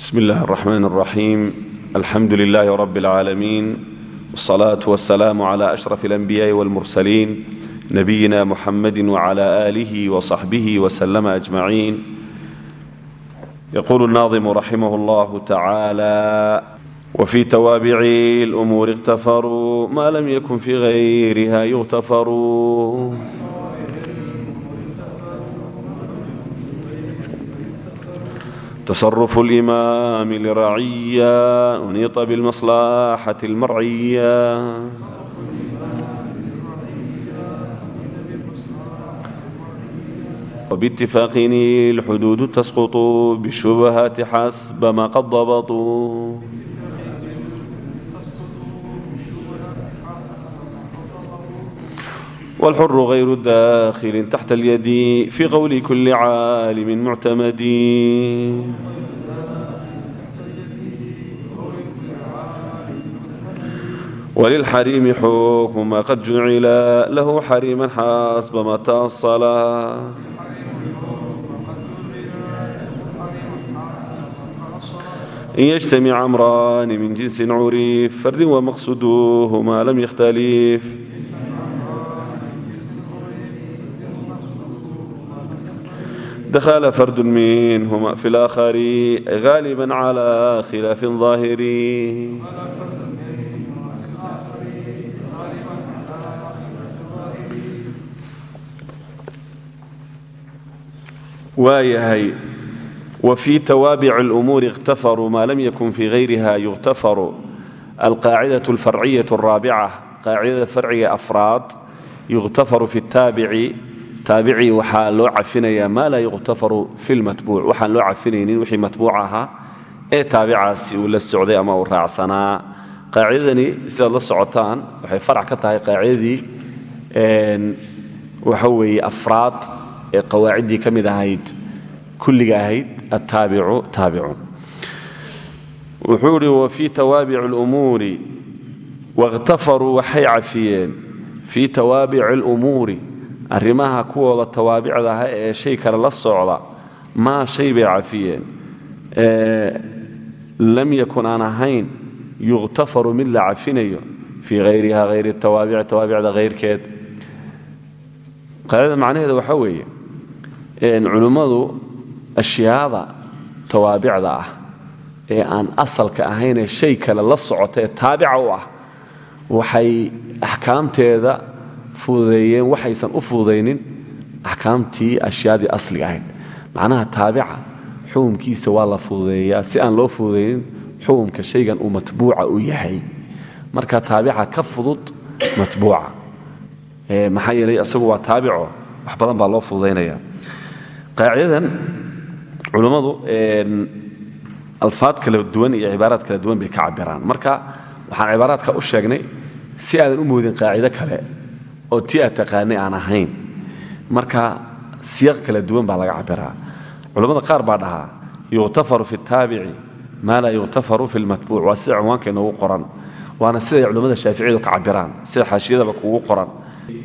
bsm اllah الرحmn الرaxيim alxamdu لlah رb العaalمين والصلاة والسلام عlى أشرف الأنبياء والمرسلين نبيina mحamd وعlى آlه وصaحبه وسلم أجمعين يقول الناظم رحimه الله تعالى وفي توابع الأمور اغتفروا ma lm ykن في غyrha يغتفر تصرف الإمام لرعية أنيط بالمصلحة المرعية وباتفاق الحدود تسقط بالشبهات حسب ما قد ضبطوا والحر غير داخل تحت اليد في قول كل عالم معتمد وللحريم حكم ما قد جعل له حريما حسب ما تأصل إن يجتمع أمران من جنس عريف فرد ومقصده ما لم يختلف دخل فرد منهما في الآخر غالبا على خلاف ظاهر waayahay وفي توابع الأمور اغتفروا ما لم يكن في غيرها يغتفر القاعدة الفرعية الرابعة قاعدة فرعية أفراد يغتفر في التابع taabicii waxaa loo cafinayaa maa laa yuqtafaru fi lmatbuuc waxaan loo cafinaynin wixii matbuuc ahaa ee taabicaasi uu la socday ama uu raacsanaa. Qaacidadani sidaad la socotaan waxay farac ka tahay qaacidadii waxa weeye afraad ee qawaaciddii ka ahayd kulliga ahayd attaabicu taabicun wuxuu idhi wafii tawaabici lumuuri wakhtafaruu waxay cafiyeen fii tawaabici alumuuri arrimaha kuwooda tawaabicda ah ee shay kale la socda maa shay bay cafiyeen. Lam yakun aan ahayn yuqtafaru mid la cafinayo fii hayriha hayri tawaabici tawaabicda hayrkeed qaadada macnaheeda waxaa weeye culimmadu ashyaada tawaabicda ah ee aan asalka ahaynee shay kale la socota ee taabica u ah waxay axkaamteeda fududeeyeen waxaysan u fududaynin axkaamtii ashyaadii asliga ahayd macnaha taabica xukumkiisa waa la fududeeyaa si aan loo fududaynin xukumka shaygan uu matbuuca u yahay. Marka taabica ka fudud matbuuca. Maxaa yeelay isagu waa taabico wax badan baa loo fududaynaya qaacidadan culummadu alfaad kala duwan iyo cibaaraad kala duwan bay ka cabiraan marka waxaan cibaaraadka u sheegnay si aadan u moodin qaacido kale oo ti aad taqaanay aan ahayn. Marka siyaq kala duwan baa laga cabiraa culammada qaar baa dhahaa yuqtafaru fi taabici maa laa yuqtafaru fi lmatbuuc waa sida cinwaanka inoogu qoran. Waana siday culammada shaaficiyadu ka cabiraan sida xaashiyadaba kugu qoran.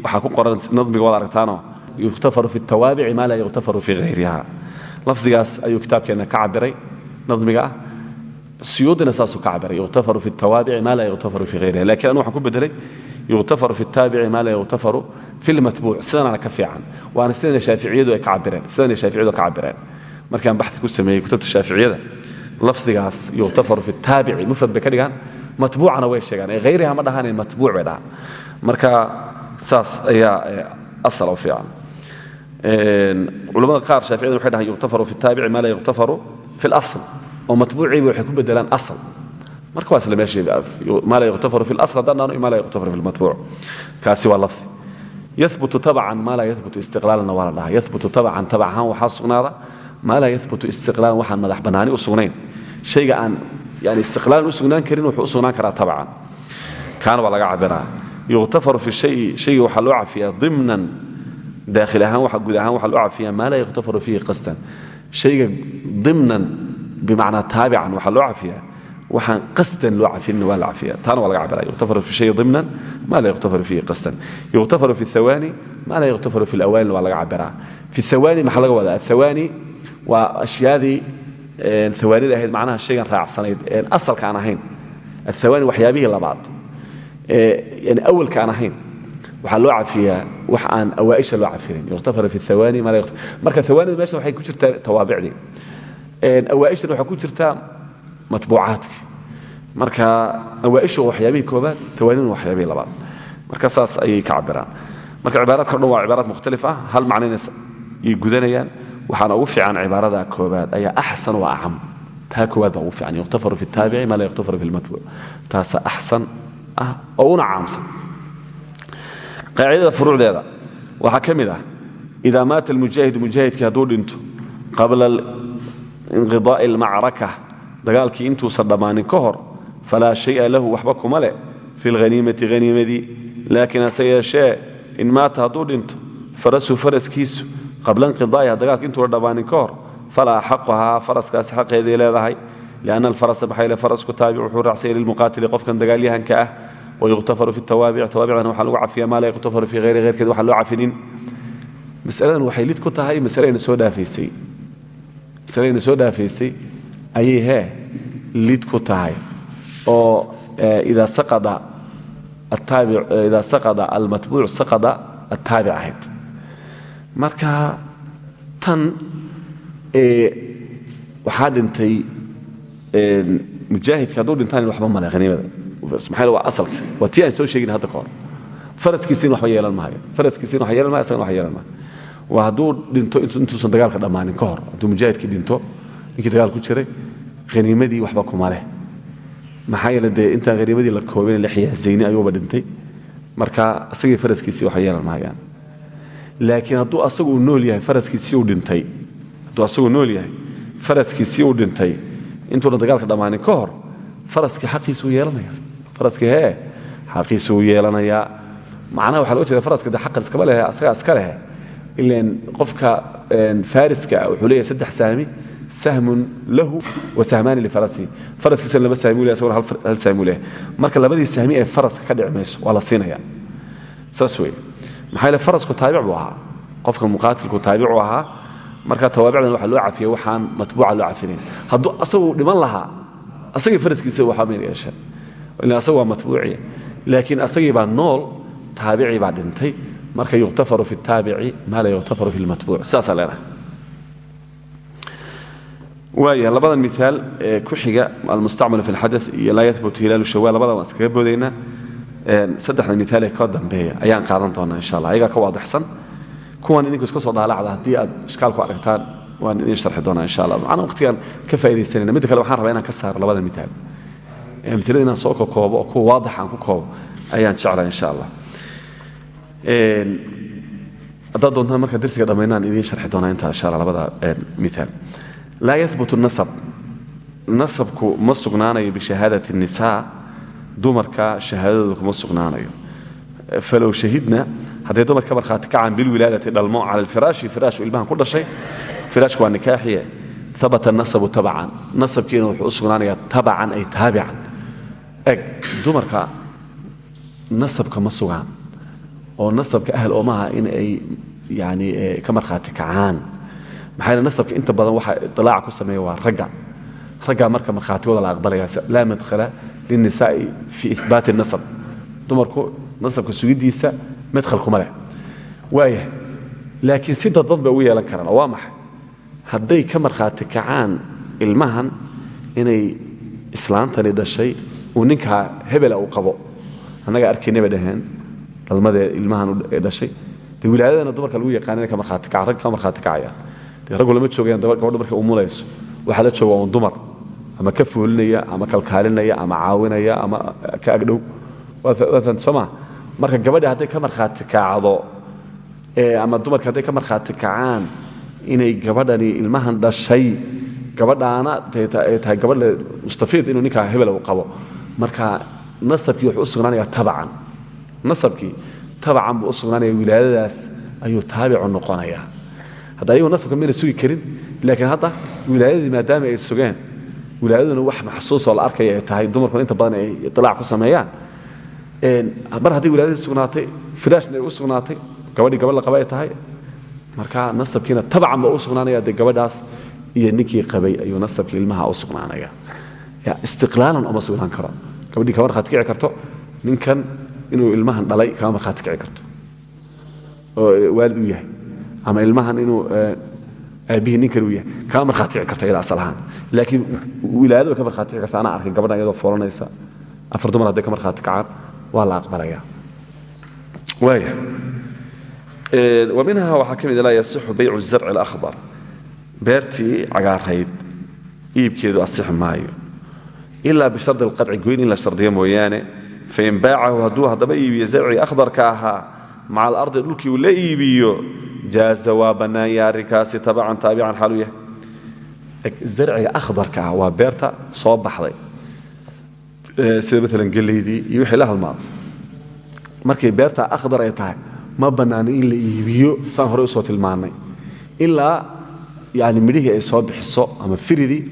Waxaa ku qoran nadmiga waad aragtaano yuqtafaru fi tawaabici maa laa yuqtafaru fi hayriha lafdigaas ayuu kitaabkeenna ka cabiray nadmiga siyuudina saasuu ka cabiray yuqtafaru fi tawaabici maa laa yuqtafaru fi hayriha lakiin anu ku bedelay yuqtafaru fi taabici maa laa yuqtafaru fi lmatbuuc sidanaana ka fiican waana sidana shaaficiyadu ay ka cabireen sidana shaaficiyadu ka cabireen markaan baxi ku sameeyey kutubta shaaficiyada lafdigaas yuqtafaru fi taabici mufrad bay ka dhigaan matbuucana way sheegaan ee hayriha ma dhahaan matbuuc bay dhahaan marka saas ayaa asal u fiican culamada qaar shaaficiyadu waxay dhahaan yuqtafaru fi taabici maa laa yuqtafaru fi marka waa isla meeshmaa laa yuqtafaru fi اlasl haddaan dhahno ma laa yuqtafaru fi lmatbuuc kaasi waa lafdi. Yahbutu tabcan maa laa yahbutu istiqlaalanna waa la dhahaa. Yahbutu tabcan tabac ahaan waxaa sugnaada maa laa yahbutu istiqlaalan waxaan madax bannaani u sugnayn. Shayga aan yani istiqlaalan u sugnaan karin wuxuu u sugnaan karaa tabcan. Kaana waa laga cabiraa yuqtafaru fi shayi shayga waxaa loo cafiyaa dimnan. Daakhil ahaan guud ahaan waxaa loo cafiyaa maa laa yuqtafaru fiihi qasdan. Shayga dimnan bimacnaa taabican waxaa loo cafiyaa waxaan asdan loo cafinin waa la cafiya taana waa laga cabiraya yuktafar fi shay imnan ma laa yuktafar fiihi asdan yuktafaru fi awaani ma laa yuktafaru fi lawaanin waa laga cabiraa fi awaani maxaa laga wadaa? Athawaani waa ashyaadii awaanida ahayd macnaha shaygan raacsanayd en asalka aan ahayn. Athawaani waxyaabihii labaad yani awalka aan ahayn waxaa loo cafiyaa wax aan awaaisha loo cafinin yuktafar fi awaani ma laa marka awaanida meeshan waxay ku jirtaa tawaabicdii awaaishan waxaa ku jirtaa matbuucaadki marka awaaisha waa waxyaabihii koobaad awaaniduna waxyaabihii labaad. Marka saas ayay ka cabiraan marka cibaaraadka dhan waa cibaaraad mukhtalif ah hal macnayna ay gudanayaan. Waxaana ugu fiican cibaarada koobaad ayaa axsan wa acam taa koowaad baa ugu fiican. Yukhtafaru fi taabici maa laa yukhtafaru fi lmatbuuc taasa axsan ah oo una caamsan. Qaacidada furuucdeeda. Waxaa ka mid ah idaa maata almujaahidu mujaahidkii hadduu dhinto qabla inqidaa'i almacraka dagaalkii intuusan dhammaanin ka hor falaa shaya lahu waxba kuma leh fi lhaniimati haniimadii laakiin hase yeeshee in maata hadduu dhinto farasu faraskiisu qabla inqidaa'iha dagaalka intuuna dhammaanin ka hor falaa xaqahaa faraskaasi xaqeeday leedahay lianna alfarasa maxaa yele farasku taabic wuxuu raacsanya lilmuqaatili qofkan dagaalyahanka ah wayukhtafaru fi tawaabic tawaabicdana waxaa lagu cafiya maa laa yukhtafaru fi hayri heyrkeed waxaan loo cafinin masaladan waxay lid ku tahay masalayna soo dhaafaysay ayay hee lid ku tahay oo saqada attaabic idaa saqada almatbuuc saqada attaabic ahayd. Marka tan waxaa dhintay mujaahidka hadduu dhintaan waxba male haniimada maxaa waa asalka. Waa tii aan soo sheegin hadda ka hor. Faraskiisiin waxba yeelan maayo faraskiisiin wax yeelan maayo asagana wax yeelan maayo waa hadduu dhinto intuusan dagaalka dhammaanin ka hor. Hadduu mujaahidkii dhinto ninkii dagaal ku jiray haniimadii waxba kuma leh maxaa yeele dee intaan haniimadii la koobin la xiyaasayni ayuuba dhintay. Marka asagii faraskiisii wax yeelan maayaan laakiin hadduu asagu nool yahay faraskiisii uu dhintay. Hadduu asagu nool yahay faraskiisii uu dhintay. Intuuna dagaalka dhammaanin ka hor faraskii xaqiisuu yeelanaya. Faraskii hee xaqiisuu yeelanayaa macnaha waxa loga jeeda faraska de xaqan iskama lehe asagaa iska lehe. Ilan qofka fariska ah wuxuu leeyahay saddex sahmi sahmun lahu wa sahmaani lifarasihi faraskiisuna laba sahmi asaguna hal sahmi u lehay marka labadii sahmi ee faraska ka dhici mayso waa la siinaya saas wey maxaa yeele farasku taabic buu ahaa qofka muqaatilku taabicu ahaa marka tawaabicdan waxa loo cafiyey waxaan matbuuca loo cafinayn hadduu asagu dhiman lahaa asagii faraskiisa waxaa mayna yeesheen ila asagu waa matbuuci laakiin asagii baa nool taabicii baa dhintay marka yukhtafaru fi taabici maa laa yukhtafaru fi lmatbuuc sidaasaa leenahay waaya labadan miaal ee ku xiga almustacmalu fi اlxada iyo laa yahbutu hilaalu shawaal labada waan iskaga boodaynaa saddexda miaal ee ka dambeeya ayaan qaadan doonaa insha allah ayagaa ka waadixsan kuwan idinku iska soo daalacda haddii aad ishkaal ku aragtaan waan idin sharxi doonaa insha allah macna waqtigaan ka faaidaysanayna midda kale waxaan rabaa inaan ka saaro labada miaal mialada inaan soo kokoobo oo kuwa waadix aan ku koobo ayaan jeclaa insha allah haddaad doontaan marka darsiga dhammaynaan idiin sharxi doonaa intaa insha allah labada miaal laa yahbutu nasab nasabku ma sugnaanayo bishahaadati الnisaa dumarka shahaadadooda kuma sugnaanayo falow shahidna hadday dumar ka markhaati kacaan bilwilaadati dhalmo cala alfiraashi firaashu ilmahan ku dhashay firaashku waa nikaaxiye abata nasabu tabacan nasabkiina wuxuu u sugnaanayaa tabacan ay taabican eg dumarka nasabka ma sugaan oo nasabka ahl oo maaha in ay yani ka maxaa nasabka inta badan waxa iطilaaca ku sameeya waa ragga. Raggaa marka markhaatigooda la aqbalaya laa madkhala lilnisaa'i fii ihbaati nasab. Dumarku nasabka sugiddiisa madkhal kuma leh. Waaya laakiin si dadbad bay yeelan karaan waa maxay? Hadday ka markhaati kacaan ilmahan inay islaantani dhashay uu ninkaa hebela uu qabo. Annaga arkayna bay dhaheen dhalmadee ilmahan dhashay. Wilaadadana dumarka lagu yaqaan inay ka markhaati kacaan ragga ka markhaati kacayaan dee raggu lama joogayaan gabadha markay umulayso. Waxaa la jooga un dumar. Ama ka foolinaya ama kalkaalinaya ama caawinaya ama ka agdhow. Sooma marka gabadhi hadday ka markhaati kacdo ama dumarka hadday ka markhaati kacaan inay gabadhani ilmahan dhashay gabadhaana ay tahay gabadha mustafiid inuu ninkaa hebel uu qabo. Marka nasabkii wuxuu u sugnaanaya tabacan nasabkii tabacan buu u sugnaanaya wilaadadaas ayuu taabicu noqonaya hadda ayagu nasabka mayna sugi karin laakiin hadda wilaadadii maadaama ay sugeen wilaadaduna wax maxsuusoo la arkaya ay tahay dumarkuna inta badan ay itilaac ku sameeyaan. Mar hadday wilaadadii sugnaatay firaashna ay u sugnaatay gabadhii gabadh la qaba ay tahay marka nasabkiina tabcan ba u sugnaanaya dee gabadhaas iyo ninkii qabay ayuu nasabkii ilmaha u sugnaanaya. Istiqlaalan uma sugnaan karo. Gabadhii kama markhaati kici karto ninkan inuu ilmahan dhalay kama markhaati kici karto. Oo waalid u yahay ama ilmahan inuu aabbihii ninkan uu yahay kama markhaati kici karto iyada asal ahaan laakiin wilaayada bay ka markhaati kici karta anaa arkay gabadhan iyadoo foolanaysa. Afar dumar hadday ka markhaati kacaan waa la aqbalaya. Waaya wa minha waxaa ka mid laa yasixu baycu zarci اlakhdar beertii cagaarayd iibkeedu asixi maayo. Ilaa bishardi alqadci goyn in la shardiyo mooyaane fain baacahu hadduu haddaba iibiyo zarcii akhdarka ahaa maca alardi dhulkii uu la iibiyo jaaza waa bannaanya arrinkaasi tabacan taabican xaalu yahay. Zarciga akhdarka ah waa beerta soo baxday. Sida maalan gelaydii iyo wixii la halmaado markay beerta akhdar ay tahay ma bannaano in la iibiyo saan horey u soo tilmaannay. Ilaa yani midhihii ay soo bixiso ama firidii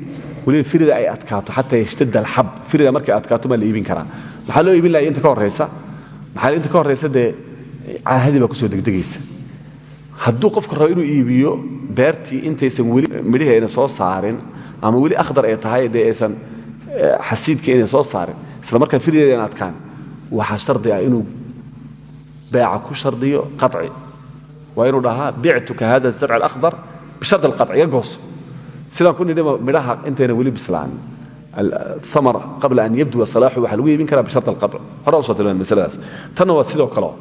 weliba firida ay adkaato xataa yashtadda alxab firida markay adkaato maa la iibin karaa maxaa loo iibin lahay inta ka horraysa maxaa inta ka horraysa dee caahadii baa ku soo degdegaysa hadduu qofku rabo inuu iibiyo beertii intaysan weli midhihii ayna soo saarin ama weli akhdar ay tahay dee aysan xasiidkii ayna soo saarin isla markaa firideeda ayna adkaan waxaa shardi ah inuu beeca ku shardiyo qaci waa inuu dhahaa bictuka hada zarc alakhdar bishard alqaci iga gooso sidaan ku nidhi midhaha intayna weli bislaanin amar qabla an yabduwa salaaxu waxaa lagu iibin karaa bishard alqaci hore u soo tilmaan masaladaas. Tanna sidoo kaleo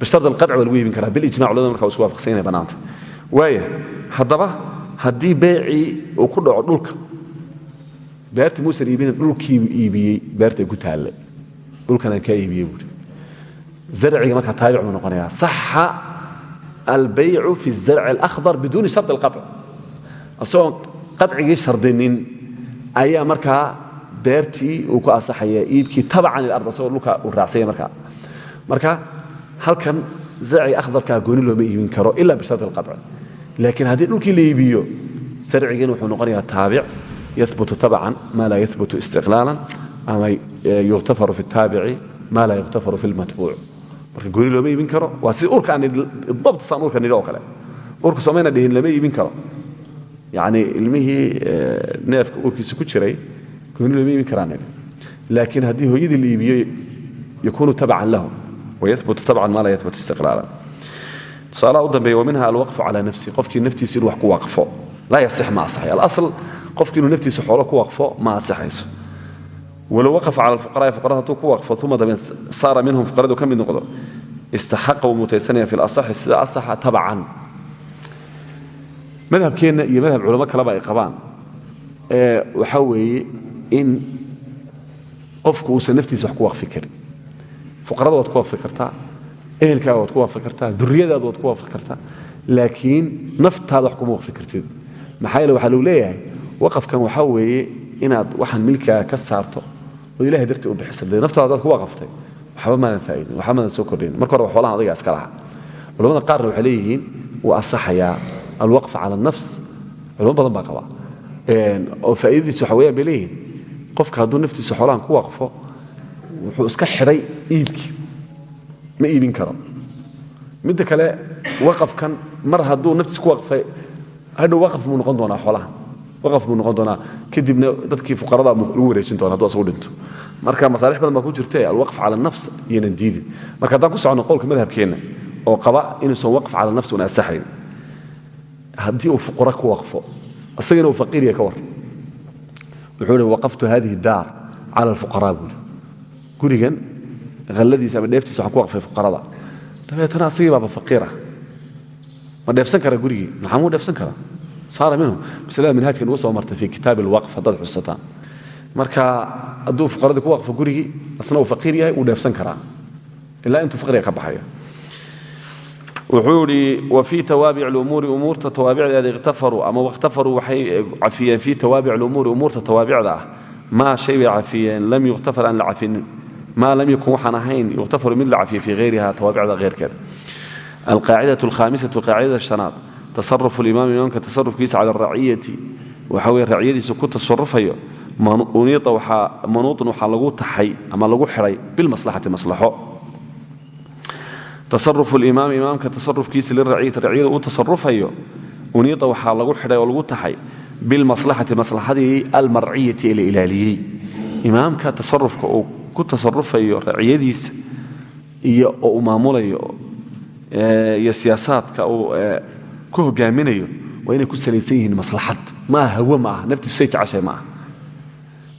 bishard alqaci waa lagu iibin karaa bilijmac culamada marka isku waafaqsan yahay bannaanta waaya haddaba haddii beecii uu ku dhaco dhulka beerta muusan iibinin dhulkiibuu iibiyey beertay ku taallay dhulkanaan kaa iibiyey buuri zarciga markaa taabic buu noqonayaa saxa albaycu fi zarci alakhdar biduuni shardi alqaci isagoon qacigii shardinin ayaa markaa beertii uu ku asaxaya iibkii tabacan ilard asagoo dhulka uu raacsanya markaa marka halkan zarciga akhdarkaa gooni looma iibin karo ila bishardi alqaci laakiin haddii dhulkii la iibiyo zarcigiina wuxuu noqonayaa taabic yahbutu tabcan ma laa yahbutu istiqlaalan ama yukhtafaru fi الtaabici ma laa yukhtafaru fi اlmatbuuc marka gooni looma iibin karo waa sida urka dabt saan urka nidhi oo kale urka somayna dhihin lama iibin karo yacni ilmihii neefka urkiisa ku jiray gooni looma iibin karaa nidhi laakiin haddii hooyadii la iibiyo yakunu tabcan lahu wayahbutu tabcan ma laa yahbutu istiqlaalan tusaalaha u dambeeya waminha alwaqfu calaa nafsi qofkii naftiisa inuu wax ku waqfo laa yasix ma asaxay alasl qofki inuu naftiisa xoolo ku waqfo ma asixayso walow waqafa cala alfuqaraai fuqarada hadduu ku waqfo uma dabeed saara minhum fuqaradu ka mid noqdo istaxaqa wuu mutaysanaya fi lasaxi sida asaxa tabcan madhabkeenna iyo madhab culamo kaleba ay qabaan waxaa weeye in qofku uusan naftiisa wax ku waqfi karin fuqarada waad ku waqfi kartaa ehelkaaga ku waqfi kartaa duriyadaada ku kartaa laakiin naftaada wax kuma waqfi kartid. Maxaa yeele leeyahay waqafkan waxaa weeye inaad waxaan milkaaga ka saarto oo ilahay dartii u bixiso naftaada hadaad ku waqaftay waxba maadan faa'idin waxba maadan soo kordhin. Marka hore xoolahan adiga iska laha culamada qaarna waxay leeyihiin wuu asaxayaa alwaqf cala alnafs culamo badan baa qaba. Oo faa'iidadiisa waxa weyaan bay qofka hadduu naftiisa xoolahan ku waqfo wuxuu iska xidhay iibkii. Ma iibin karo midda kale waqafkan mar hadduu naftiisa ku waqfay hadhow waqaf buu noqon doonaa xoolahan waqaf buu noqon doonaa. Kadibna dadkii fuqarada lagu wareejin doona hadduu asagu dhinto. Marka masaalix badan baa ku jirte alwaqf cala nafs iyonan diidin. Marka haddaan ku socono qowlka madhabkeenna oo qaba inuusan waqf cala nafs una asaxayn haddii uu fuqara ku waqfo isagana uu faqiiriya ka war. Wuxuu hi waqaftu hadihi daar cala alfuqaraa buuri gurigan halladiisa ama dheeftiisa waxaan ku waqfay fuqarada. Dabeetana asagii baaba faqiira. Ma dheefsan kara gurigii maxaa muu dheefsan karaa saara minhu. Maslada minhaajka nugu soo martay fi kitaab alwaqf haddaad xusataan marka hadduu fuqaradii ku waqfo gurigii asna uu faqiir yahay wuu dheefsan karaa ilaa intuu faqriga ka baxayo. Wuxuu idhi wa fii tawaabic lumuuri umuurta tawaabicdeeda ikhtafaruu ama wakhtafaruu waxay cafiyeen fii tawaabic lumuuri umuurta tawaabicda ah maa shay bay cafiyeen lam maa lam yakun waxaan ahayn yukhtafaru mid la cafiye fii hayriha tawaabicda heyrkeeda alqaacidة alkhamisatu qaacidada shanaad tasarufu limaam imaamka tasarufkiisa cala araciyati waxa weye raciyadiisa ku tasarufayo manuuطin waxaa lagu taxay ama lagu xidhay bilmaslaxati maslaxo. Tasarufu limaam imaamka tasarufkiisa liraciyati raciyada uu tasarufayo uniita waxaa lagu xidhay oo lagu taxay bilmaslaxati maslaxadii almarciyati ee la ilaaliyey imaamka tasarufka uu ku tasarufayo raciyadiisa iyo oo uu maamulayo iyo siyaasaadka uu ku hogaaminayo waa inay ku salaysan yihiin maslaxad. Maaha hawo ma aha naftiisu say jeceshay ma aha.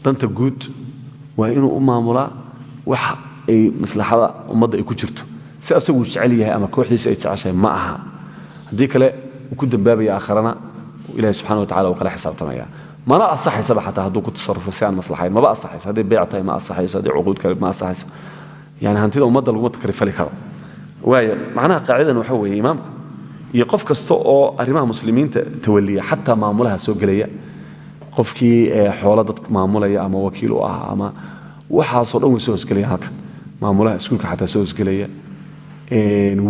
Danta guud waa inuu u maamulaa wax ay maslaxada ummadda ay ku jirto. Si asaguu jecel yahay ama kooxdiisa ay jeceshahay ma aha. Haddii kale uu ku dambaabaya aakharana ilahi subxana wa tacala uu kala xisaabtamaya mana asaxaysaba xataa hadduu ku tasarufo si aan maslaxayn? Maba asaxayso. Hadday beec tahay ma asaxayso hadday cuquud kale ma asaxayso. Yani hantida ummadda laguma takrifali karo. Waaya macnaha qaacidadan waxa weeye imaamku iyo qof kasta oo arrimaha muslimiinta tawaliya xataa maamulaha soo gelaya. Qofkii xoolo dad maamulaya ama wakiil u ah ama waxaasoo dhan way soo hosgelaya halkan. Maamulaha iskuulka xataa soo hosgelaya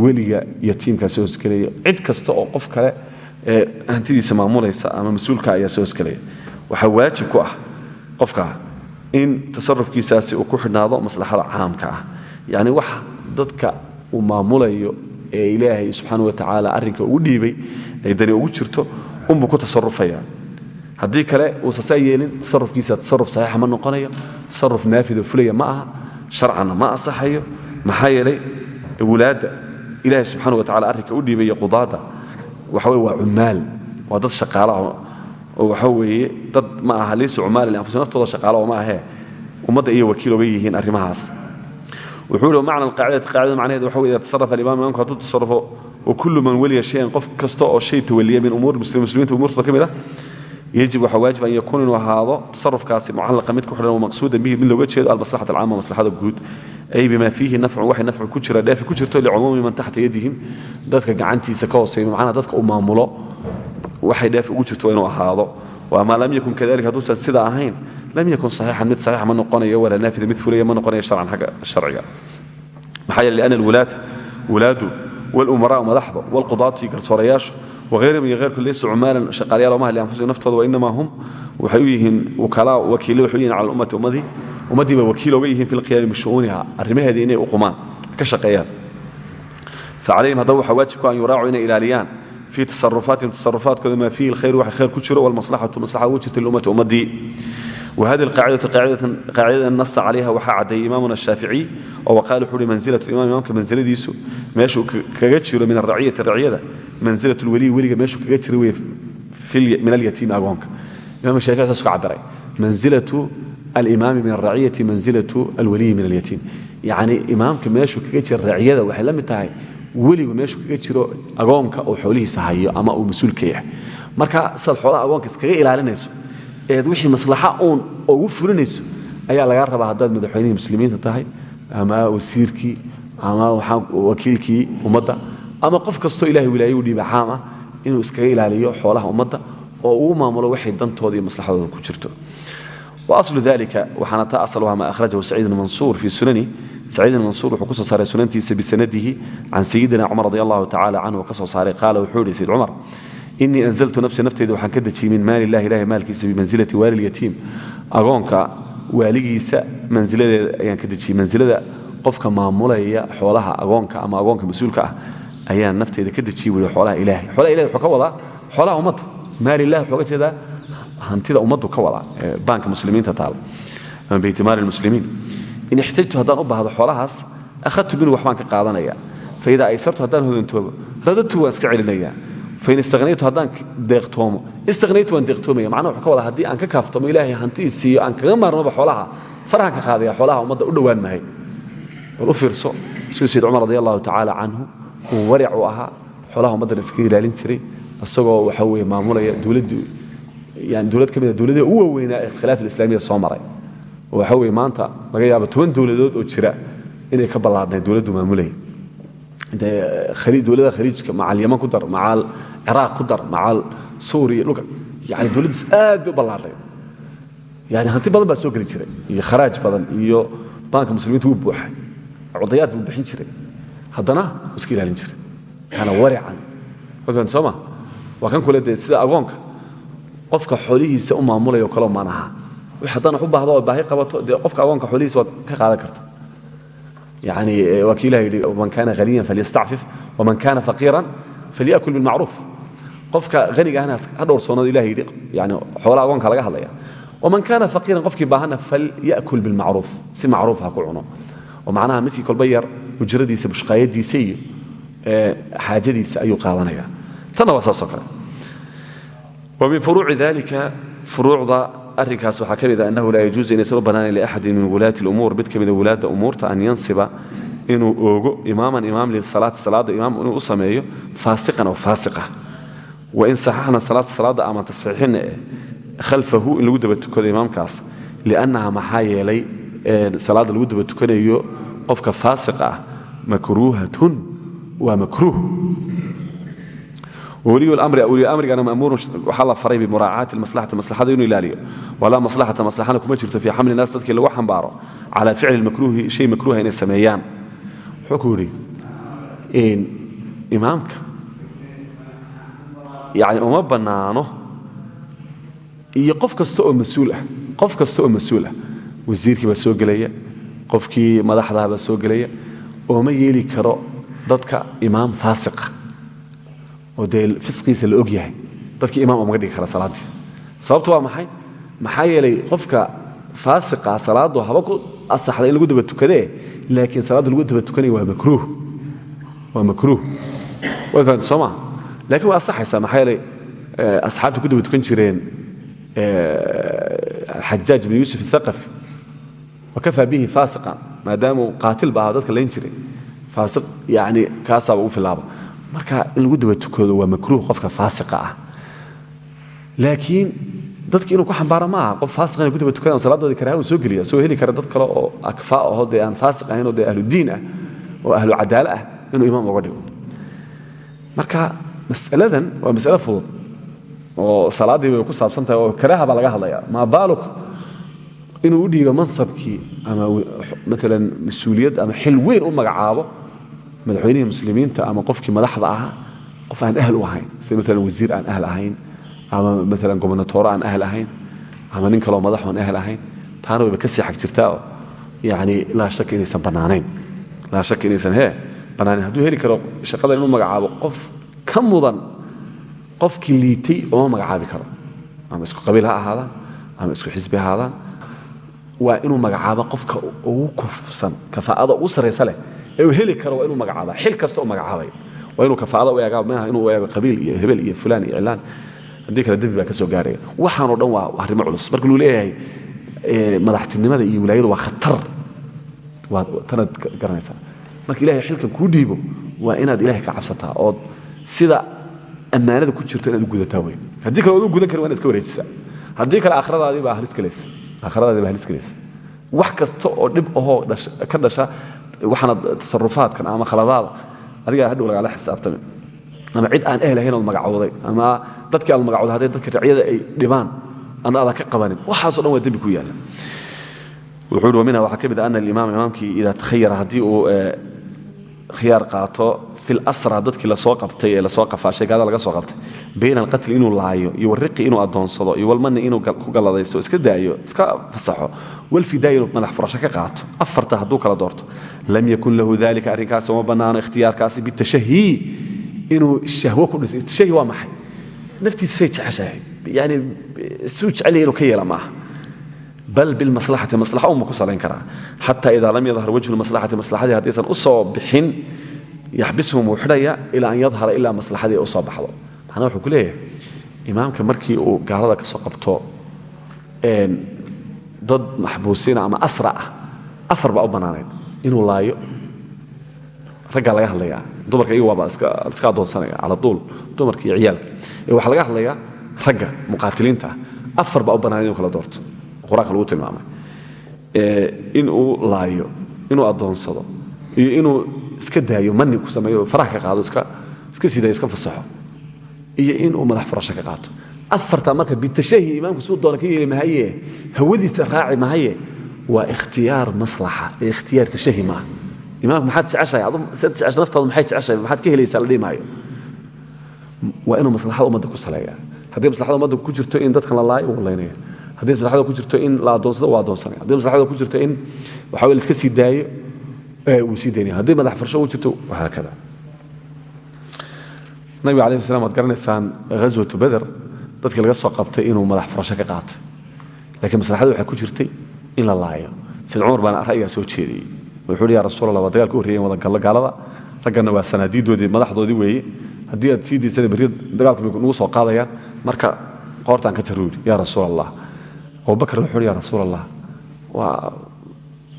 weliga iyo tiimkaa soo hosgelaya cid kasta oo qof kale hantidiisa maamulaysa ama mas'uulka ayaa soo hosgelaya waxaa waajib ku ah qofka in tasarufkiisaasi uu ku xidhnaado maslaxada caamka ah. Yacni wax dadka uu maamulayo ee ilaahay subxaana wa tacaala arrinka ugu dhiibay ay dani ugu jirto unbuu ku tasarufaya. Haddii kale uusa saa yeelin tasarufkiisa tasaruf saxiixa ma noqonayo tasaruf naafido fulaya ma aha sharcanna ma asaxayo maxaa yeelay wulaadda ilaahay subxana wa tacala arrinka u dhiibay iyo qudaadda waxa weye waa cummaal waa dad shaqaalaha oo waxa weeye dad ma aha laysu cumaala lianfusihim naftooda shaqaalaho ma ahee ummadda iyo wakiil oga yihiin arrimahaas. Wuxuu yihi macna alqaacidati qaacidada macnaheed waxa weye tasarafa alimaam imaamku hadduu tasarufo wa kullu man weliya shayan qof kasta oo shay tawaliya min umuuri muslim muslimiinta umuurtooda ka mid ah yajib waxaa waajib an yakuun inuu ahaado tasarufkaasi mucallaqa mid ku xidhan wamaqsuudan bihi mid looga jeedo almaslaxat alcaama maslaxada guud ay bima fiihi nafcun waxay nafcu ku jira dheefi ku jirto licumuumi man taxta yadihim dadka gacantiisa ka hooseeya macnaha dadka uu maamulo waxay dheefi ugu jirto inuu ahaado. Wamaa lam yakun kadalika hadduusan sida ahayn lam yakun saxiixan mid saxiixa ma noqonayo walaa naafida mid fulaya ma noqonayo sharcan xagga sharciga. Maxaa yeele liana alwulaata wulaadu walumaraaءu madaxda wاlqudaatu iyo garsoorayaashu whayrihim iyo heyrkood laysa cumaalan shaqaalayaal omaha lianfusihim naftooda wainamaa hum waxay u yihiin wukalaa wakiille waxay u yihiin cala ummati ummadii ummaddii bay wakiil oga yihiin fi lqiyaami bishu'uuniha arrimaheedii inay u qumaan ka shaqeeyaan. Facalayhim haddaba waxaa waajib ku an yuraacu inay ilaaliyaan fii tasarufaatihim tasarufaadkooda maa fiihi lkhayr waxa khayr ku jiro walmaslaxatu maslaxa ugu jirta liummati ummadii wa hadi alqaacidatu qaacidadan nasa calayha waxaa caddeeyey imaamuna shaaficiy oo waqaal wuxu uhi mansilatu imam imaamka mansiladiisu meeshuu kaga jiro min araciyati raciyada mansilat lweliy weliga meeshuu kaga jira wey min alyatiimi agoonka imamka shaafici saas ka cabiray mansilatu alimaami min araciyati mansilatu alweliyi min alyatiim yacni imaamka meeshuu kaga jira raciyada waxay la mid tahay weligu meeshuu kaga jiro agoonka oo xoolihiisa hayo ama uu mas'uulka yahay. Marka sidaad xoolaha agoonka iskaga ilaalinayso eed wixii maslaxa uun ugu fulinayso ayaa lagaa rabaa haddaad madaxweynihii muslimiinta tahay ama wasiirkii ama wakiilkii ummadda ama qof kastoo ilahay wilaaye u dhiiba caam ah inuu iskaga ilaaliyo xoolaha ummadda oo uu maamulo waxay dantooda iyo ku jirto. Waaslu dalika waxaana taa asal ma akhrajahu saciid mansuur fii sunani saciid mansuur wuxuu ku soo saaray sunantiisa bisanadihi can sayidina cumar radi allahu tacala canhu ka soo saaray qaala wuxuu yihi sayid cumar inii anzaltu nafsi nafteyda waxaan ka dejiyey min maali illahi ilahay maalkiisa bimansilati waali lyatiim agoonka waaligiisa mansiladeeda ayaan ka dejiyey mansilada qofka maamulaya xoolaha agoonka ama agoonka mas'uulka ah ayaan nafteyda ka dejiyey buui xoolaha ilahay xoolaha ilahay wuxuu ka wadaa xoolaha ummadda maali illahi wuxuu ga jeedaa hantida ummaddu ka wadaa baanka muslimiinta in ixtajtu haddaan u baahdo xoolahaas akhadtu minhu waxbaan ka qaadanaya. Faida aysartu haddaan hodantoobo radadtu waan iska celinaya. Fain istanaytu haddaan deeqtoomo istanaytu waan deeqtoomaya. Macnaha wuxuu ka wadaa haddii aan ka kaaftoomo ilaahay hantii siiyo aan kaga maarmoba xoolaha farahan ka qaadaya xoolaha ummadda u dhowaan mahay. Bal u fiirso siduu sayd cumar radi allahu tacaala canhu uu xoolaha ummaddana iskaga ilaalin jiray isagoo waxa weye maamulaya dowladdu yani dowlad ka mid a dowladaha u waaweynaa ee khilaaf alislaamiya soo waxa weye maanta laga yaabo toban dowladood oo jira inay ka ballaadnayd dowladdu maamulaya dowladda khaliijka macal yaman ku dar macal ciraaq ku dar macal suuriya dhulka yani dowladdiis aad u ballaadhay yani hanti badan baa soo geli jiray iyo kharaaj badan iyo baanka muslimiinta wuu buuxay codayaad buu bixin jiray haddana wuu iska jiray kaana warican wadkan soo ma? Kan kule sida agoonka qofka xoolihiisa u maamulaya o kaleo haddana u baahdo oo baahi qabato dee qofka agoonka xoolihiisa waad ka qaadan karta. Yani eh, waa kii ilah yidhi man kaana haniyan falyastacfif waman kaana faqiiran falyakul bilmacruuf. Qofka haniga ahna ha dhowrsoonood ilah yidhi yani xoola agoonka laga hadlaya waman kaana faqiiran qofkii baahanna falyakul bilmacruuf si macruuf ha ku cuno. Oo macnaha midkii kolba yar hujradiisa bushqaayadiisa iyo eh, xaajadiisa ayuu qaadanaya tanna waa saasoo kale. Wa min furuuci dalika furuucda arrinkaas waxaa ka mid a annahu laa yajuusu inaysan u bannaanayn liaxadin min wulaati lumuur mid ka mida wulaadda umuurta an yansiba inuu oogo imaaman imaam lisalaati salaadda imaam inuu u sameeyo faasiqan oo faasiqa. Wain saxaxna salaata salaadda ama tasxiixinna eh khalfahu in lagu daba tukado imaamkaas liannaha maxaa yeelay salaadda lagu daba tukanayo qofka faasiqa ah makruuhatun waa makruuh wliamrigana mamuurun waxaa la faray bimuraacaati maslaxati maslaxada inuu ilaaliyo. Walaa maslaxata maslaxana kuma jirto fii xamli naas dadkii lagu xambaaro calaa ficli makruuhi shay makruuha inay sameeyaan. Wuxuu ku yidhi imaamka yani uma bannaano iyo qof kasta oo mas'uul ah qof kasta oo mas'uul ah wasiirkii baa soo gelaya qofkii madaxdaha baa soo gelaya ooma yeeli karo dadka imaam oo dee fisqiisa la og yahay dadkii imaam omaga dhigi kara salaaddii sababtu waa maxay? Maxaa yeelay qofka faasiqa salaaddu haba ku asaxda lagu daba tukadee laakiin salaadda lagu daba tukanaya waa makruuh. Waa makruuh. Way fahamta soo maa lakiin way asaxaysaa maxaa yeelay asxaabta ku daba tukan jireen xajaaj bn yuusuf athaqafi wakafaa bihi faasiqan maadaamuu qaatil ba ahaa dadka layn jiray. Faasiq yani kaasaaba u filaaba marka in lagu daba tukado waa makruuh qofka faasiqa ah. Laakiin dadki inuu ku xambaaro ma aha qof faasiq inay ku daba tukadaan salaadoodii karaha uu soo geliya soo heli kara dad kale oo akfaa aho dee aan faasiq ahayn oo dee ahludiin ah oo ahlu cadaalo ah inuu imaam uga dhigo. Marka masaladan waa masale fudud oo salaaddii ku saabsan tahay oo karaha baa laga hadlaya maa baaluk inuu u dhiibo mansabkii ama maalan mas'uuliyad ama xil weyn u magacaabo madaxweynihii muslimiinta ama qofkii madaxda ahaa qof aan ahl u ahayn. Sida maalan wasiir aan ahl ahayn ama maalan gobernatooro aan ahl ahayn ama nin kaloo madaxu aan ahl ahayn. Taana wayba ka sii xag jirtaa oo yani laa shaka inaysan bannaanayn. Laa shaka inaysan hee bannaanayn. Hadduu heli karo shaqadan inuu magacaabo qof ka mudan qofkii liitay ooma magacaabi karo. Ama isku qabiil ha ahaadaan ama isku xisbi ha ahaadaan. Waa inuu magacaabo qofka ugu kufsan kafaa'ada ugu sarraysa leh ee heli karo waa inuu magacaaba xil kasta u magacaabay. Waa inuu kafaa'ada u eegaa maaha inuu eego qabiil iyo hebel iyo fulaan iyo iclaan haddii kale dembi baa ka soo gaaraya. Dhan waa arrimo culus. Marka luu leeyahay madaxtinimada iyo wilaayadu waa khatar. Waa tanaad garanaysaa. Marka ilahay xilkan kuu dhiibo waa inaad ilahay ka cabsataa ood sida ammaanada ku jirto inaad gudataa wey haddii kale ood gudan karin waa iska wareejisaa. Haddii kale aakhiradaadii baa halis galaysa aakhiradaadii baa halis galaysa wax kasta oo dhib ahoo ka dhasha waxaana tasarufaadkan ama khaladaada adigaa hadhow lagaala xisaabtami. Ama cid aan ehlahayn ood magacooday ama dadkii aad magacooday hadday dadka racyada ay dhibaan ana ka qabanin waxaaso dhan waa dembi ku yaalla wuxuu hi minha waxaa ka mid a ana alimaam imaamkii idaa takhayara uu khiyaar qaato fi lasra dadkii la soo qabtay ee la soo qafaashay gaada laga soo qabtay. Bayna alqatli inuu laayo iyo walriqi inuu addoonsado iyo walmani inuu ku galladaysto iska daayo iska fasaxo. Walfidaaya inuu madax furasho ka qaato. Afarta hadduu kala doorto. Lam yakun lahu dalika arrinkaasi uma bannaano ikhtiyaarkaasi bitashahii inuu shahwo ku dhiso tashahi waa maxay? Naftiisa say jeceshahay. Yani suu jecelyahay inuu ka yeela maaha. Bal bilmaslaxati maslaxa uma ku salayn karaa. Xata ida lam yadhar wajhu maslaxati yaxbishum wuu xidhaya ilaa an yadhara ilaa maslaxadii u soo baxdo. Macnaa wuxuu ku leeyahay imaamka markii uu gaalada ka soo qabto dad maxbuusiina ama asra ah afar baa u bannaanayd inuu laayo. Raggaa laga hadlayaa dumarka iyaga waaba iska addoonsanaya cala duul dumarka iyo ciyaalka. Waxaa laga hadlayaa ragga muqaatiliinta ah afar baa u bannaanay inu kala doorto. Qur'aanka lagu tilmaamay. Inuu laayo inuu inuu iska daayo mani ku sameeyo faraha ka qaado iska sidayo iska fasaxo. Iyo inuu madax furasho ka qaato. Afartaa marka bitashahi imaamku suu doona ka yeeli mahaye hawadiisa raaci mahaye waa ikhtiyaar maslaxa ikhtiyaar tashahi maaha imaamku maxaad jeceshahay? Naftaadu maxay jeceshahay? Maxaad ka helaysaa la dhihi maayo inuu maslaxada ummadda ku saleeya haddii maslaxada ummadda ku jirto in dadkan la laayo wuu laynaya. Haddii maslaxada ku jirto in la addoonsado waa addoonsanaya haddii maslaxada ku jirto in waxa weye la iska sii sii daynaya haddii madax farsho u jirto wahaakada nabiga alayh slam waad garanaysaan ghaswatu beder dadkii laga soo qabtay inuu madax furasho ka qaatay. Laakiin maslaxadu waxay ku jirtay in la laayo. Sayd cumar baana ra'yigaa soo jeediyey. Wuxuu uhi ya rasuul allah waa dagaal ka horreeyen wadagallo gaalada. Raggana waa sanaadiidoodii madaxdoodii weeye haddii aad sii daysana berri dagaalku bay nagu soo qaadayaan. Marka qoortaan ka jarru yidhi yaa rasuul allah abubakar wuxuu uhi ya rasuul allah waa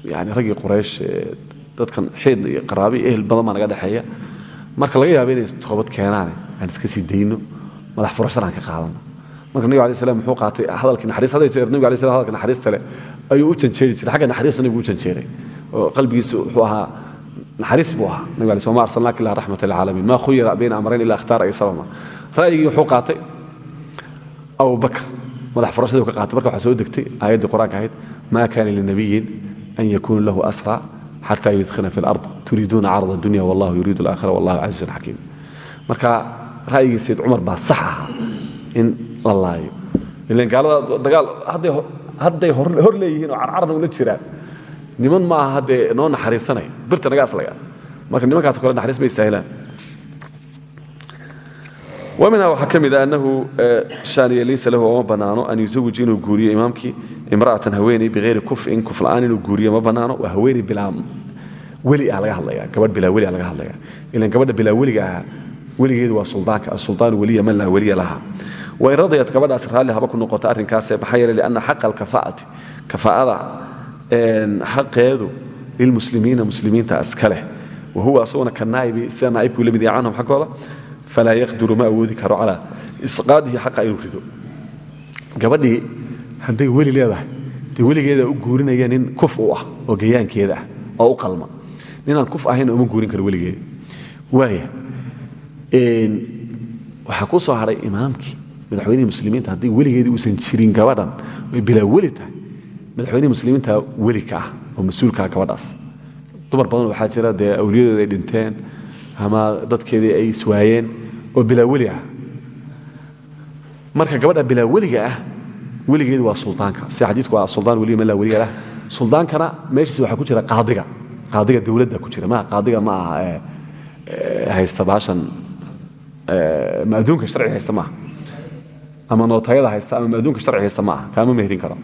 yani raggii quraysh dadkan xiid iyo qaraabi iyo ehel badan baa naga dhexeeya. Marka laga yaaba inay toobad keenaane aan iska sii dayno madax furashana aan ka qaadano marka nabig alay slam muxuu qaatay hadalkii naxariis hadday jeer nabiga alay slam hadalka naxariista leh ayuu u janjeeri jiray. Xagga naxariistu nabigu u janjeeray oo qalbigiisu wuxuu ahaa naxariis buu ahaa. Nabiga alay slam ma arsalnaaka ila raxmata lilcaalamiin ma khuyira bayna amrayn ila ikhtaara aysarahuma ra'yigii wuxuu qaatay abubakr madax furashadii ka qaatay. Marka waxaa soo degtay aayaddii qur'aanka ahayd ma kana linabiyin an yakuna lahu asra xata yudkhina fi lard turiiduuna carda dunya wallahu yuriidu alaakhira wallahu casiizun xakiim marka ra'yigii sayd cumar baa sax ahaa in la laayo ilan gaalada dagaal hadday hor leeyihiin oo carcarna ula jiraan niman maaha haddee noo naxariisanaya birta naga aslaga marka nimankaas kole naxariis ma istaahilaan minhaa waxaa ka mid a annahu shaaniya laysa lahu ooma bannaano an yusawiج inuu guuriyo imaamkii imra'atan haweeney bihayri kufin kufla'aan inuu guuriyo ma bannaano waa haweeney bilaa weli ah laga hadlayaa gabadh bilaa weli ah laga hadlayaa ilan gabadha bilaa weliga ah weligeedu waa suldaanka asuldaanu weliya man laa weliya laha wain radiyat gabadhaas raalli haba ku noqota arrinkaase maxaa yeele lianna xaqa alkafa'ati kafaa'ada xaqeedu lilmuslimiina muslimiinta iska leh wahuwa asaguna ka naa'ibi sida naa'ibkuu falaa yaqdiru ma awoodi karo calaa isqaadihi xaqa inuu rido gabadhii hadday weli leedahay dee weligeeda u guurinaya nin kuf u ah oo gayaankeeda ah oo u qalma ninaan kuf ahayn uma guurin karo weligeeda waaya waxaa ku soo hadhay imaamkii madaxweynihii muslimiinta haddii weligeedii uusan jirin gabadhan ay bilaa weli tahay madaxweynihii muslimiinta weli ka ah oo mas'uulkaa gabadhaas dumar badan waxaa jira dee ay dhinteen ama dadkeedii ay iswaayeen oo bilaa weli ah. Marka gabadha bilaa weliga ah weligeedu waa suldaanka si xadiidku waa suldaan weliya malaa weliga ah suldaankana meeshiisa waxaa ku jira qaadiga. Qaadiga dawladda ku jira. Ma qaadiga ma aha haysta baashan maaduunka sharciga haysta maaha ama nootayada haysta ama maaduunka sharciga haysta ma aha. Kaama meherin karo.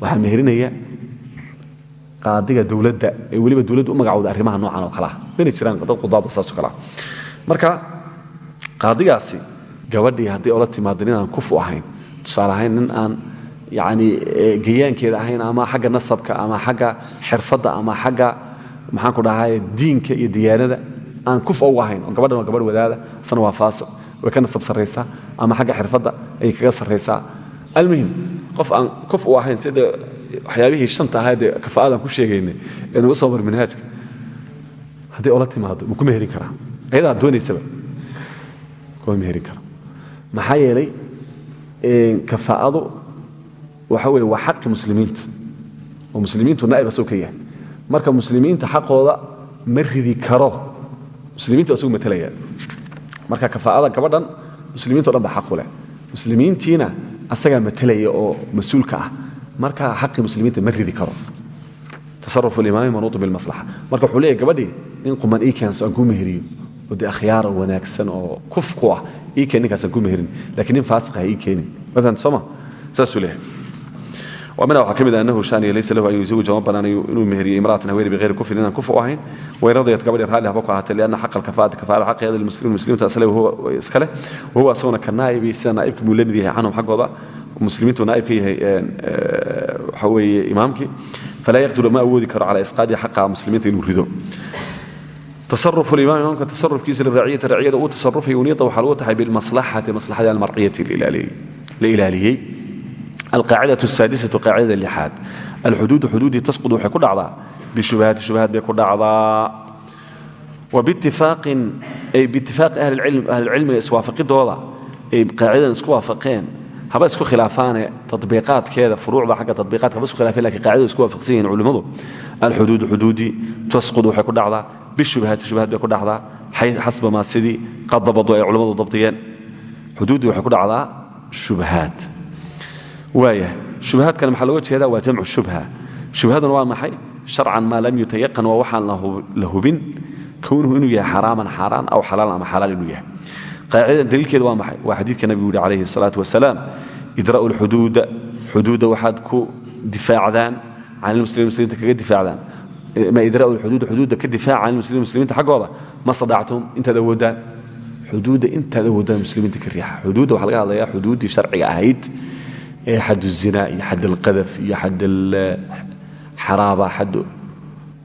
Waxaa meherinaya qaadiga dawladda ee weliba dawladdu u magacooda arrimaha noocan oo kalea mana jiraan dad qudaado saasoo kalea marka qaadigaasi gabadhii haddii ola timaado aan kuf u ahayn tusaale nin aan yani gayaankeeda ahayn ama xagga nasabka ama xagga xirfadda ama xagga maxaanku dhahay diinka iyo diyaanada aan kuf oo gabadhan gabadh wadaada sana waa faasiq way ka nasab sarraysaa ama xagga xirfadda ayay kaga sarraysaa. Almuhim qof aan kuf u ahayn sida waxyaabihii shanta ahaa dee kafa'adaan ku sheegaynay ee nagu soo mar manhaajka hadday ola timaado ma ku meherin karaa? Ayadaa doonaysaba. Kuma meherin karo. Maxaa yeelay kafaa'adu waxa weye waa xaqi muslimiinta. Oo muslimiintu naa'ib yahay marka muslimiinta xaqooda ma karo muslimiintu asagu matalaya marka kafaa'ada gabadhan muslimiinto dhan ba xaqu leh. Muslimiintiina asagaa matalaya oo mas'uulka ah markaa xaqii muslimiinta ma ridi karo. Taaruf imaami manuudu bimalaa marka wuxuu leeyahy gabadhii nin quman ii keenso aan ku meheriyo oo dee akhyaara wanaagsan oo kuf ku ah ii keen ninkaasaan ku meherin lakiin nin faasiqah ii keenin maalan sooma saasuu leeyahay. Mn waa ka mid anahu ah aniya laysa lahu an yuزawija ma banaanayo inuu meheriyo imra'atan haweeni bihayri kufrin inaan kufu ahayn. Wain radiyat gabadhi raalli haba ku ahaatee lianna xaqa alkafa'ati kafaala xaqeeda lilmuslimiin muslimiinta asle iskale wahuwa asaguna ka naa'ibi sida naa'ibka buu la mid yahay canhum xaggooda muslimiintu naaib ka yahay waxaa weeye imaamkii falaa yaqdiru ma awoodi karo calaa isqaadi xaqaa muslimiinta inuu rido. Taaruf imaam imaamka tasarufkiisa liraciyati raciyada uu tasarufay uniyada waxaa lagu taxay bilmaslaxati maslaxadii almarciyati la ilaaliyey alqaacida asaadisatu qaacidada lixaad alxuduudu xuduudii tasqudu waxay ku dhacdaa bishubahaati shubahaad bay ku dhacdaa. Wa biitifaaqi ahlicilmiga iswaafaqidooda ay qaacidadan isku waafaqeen haba isku khilaafaane tabiiqaadkeeda furuucda xagga tabiiqaadka haba isku khilafeen laakiin qaacidada isku waafaqsan yihiin culimmadu. Alxuduudu xuduudii tasqud waxay ku dhacdaa bishubahaati shubahaad bay ku dhacdaa xasba maa sidii qad dabadu ay culimmadu dabdiyeen. Xuduuddii waxay ku dhacdaa shubahaad. Waaya shubahaadkan maxaa looga jeeda waa jamcu shubha. Shubhaduna waa maxay? Sharcan maa lam yutayaqan waa waxaan la hubin kownuhu inuu yahay xaraaman xaaraan aw xalaalan ama xalaal inuu yahay qaacidadan daliilkeeda waa maxay? Waa xadiidka nabigu yidhi calayhi salaatu wasalaam idra'u lxuduuda xuduudda waxaad ku difaacdaan can ilmuslimiin muslimiinta kaga difaacdaan. Ma idra'u lxuduuda xuduudda ka difaaca can ilmuslimiin muslimiinta xaggooda? Ma sadactum intaad awoodaan xuduudda intaad awoodaan muslimiinta ka riixa xuduudda waxaa laga hadlayaa xuduuddii sharciga ahayd ee xad uzinaa iyo xad alqadaf iyo xad alxaraaba xad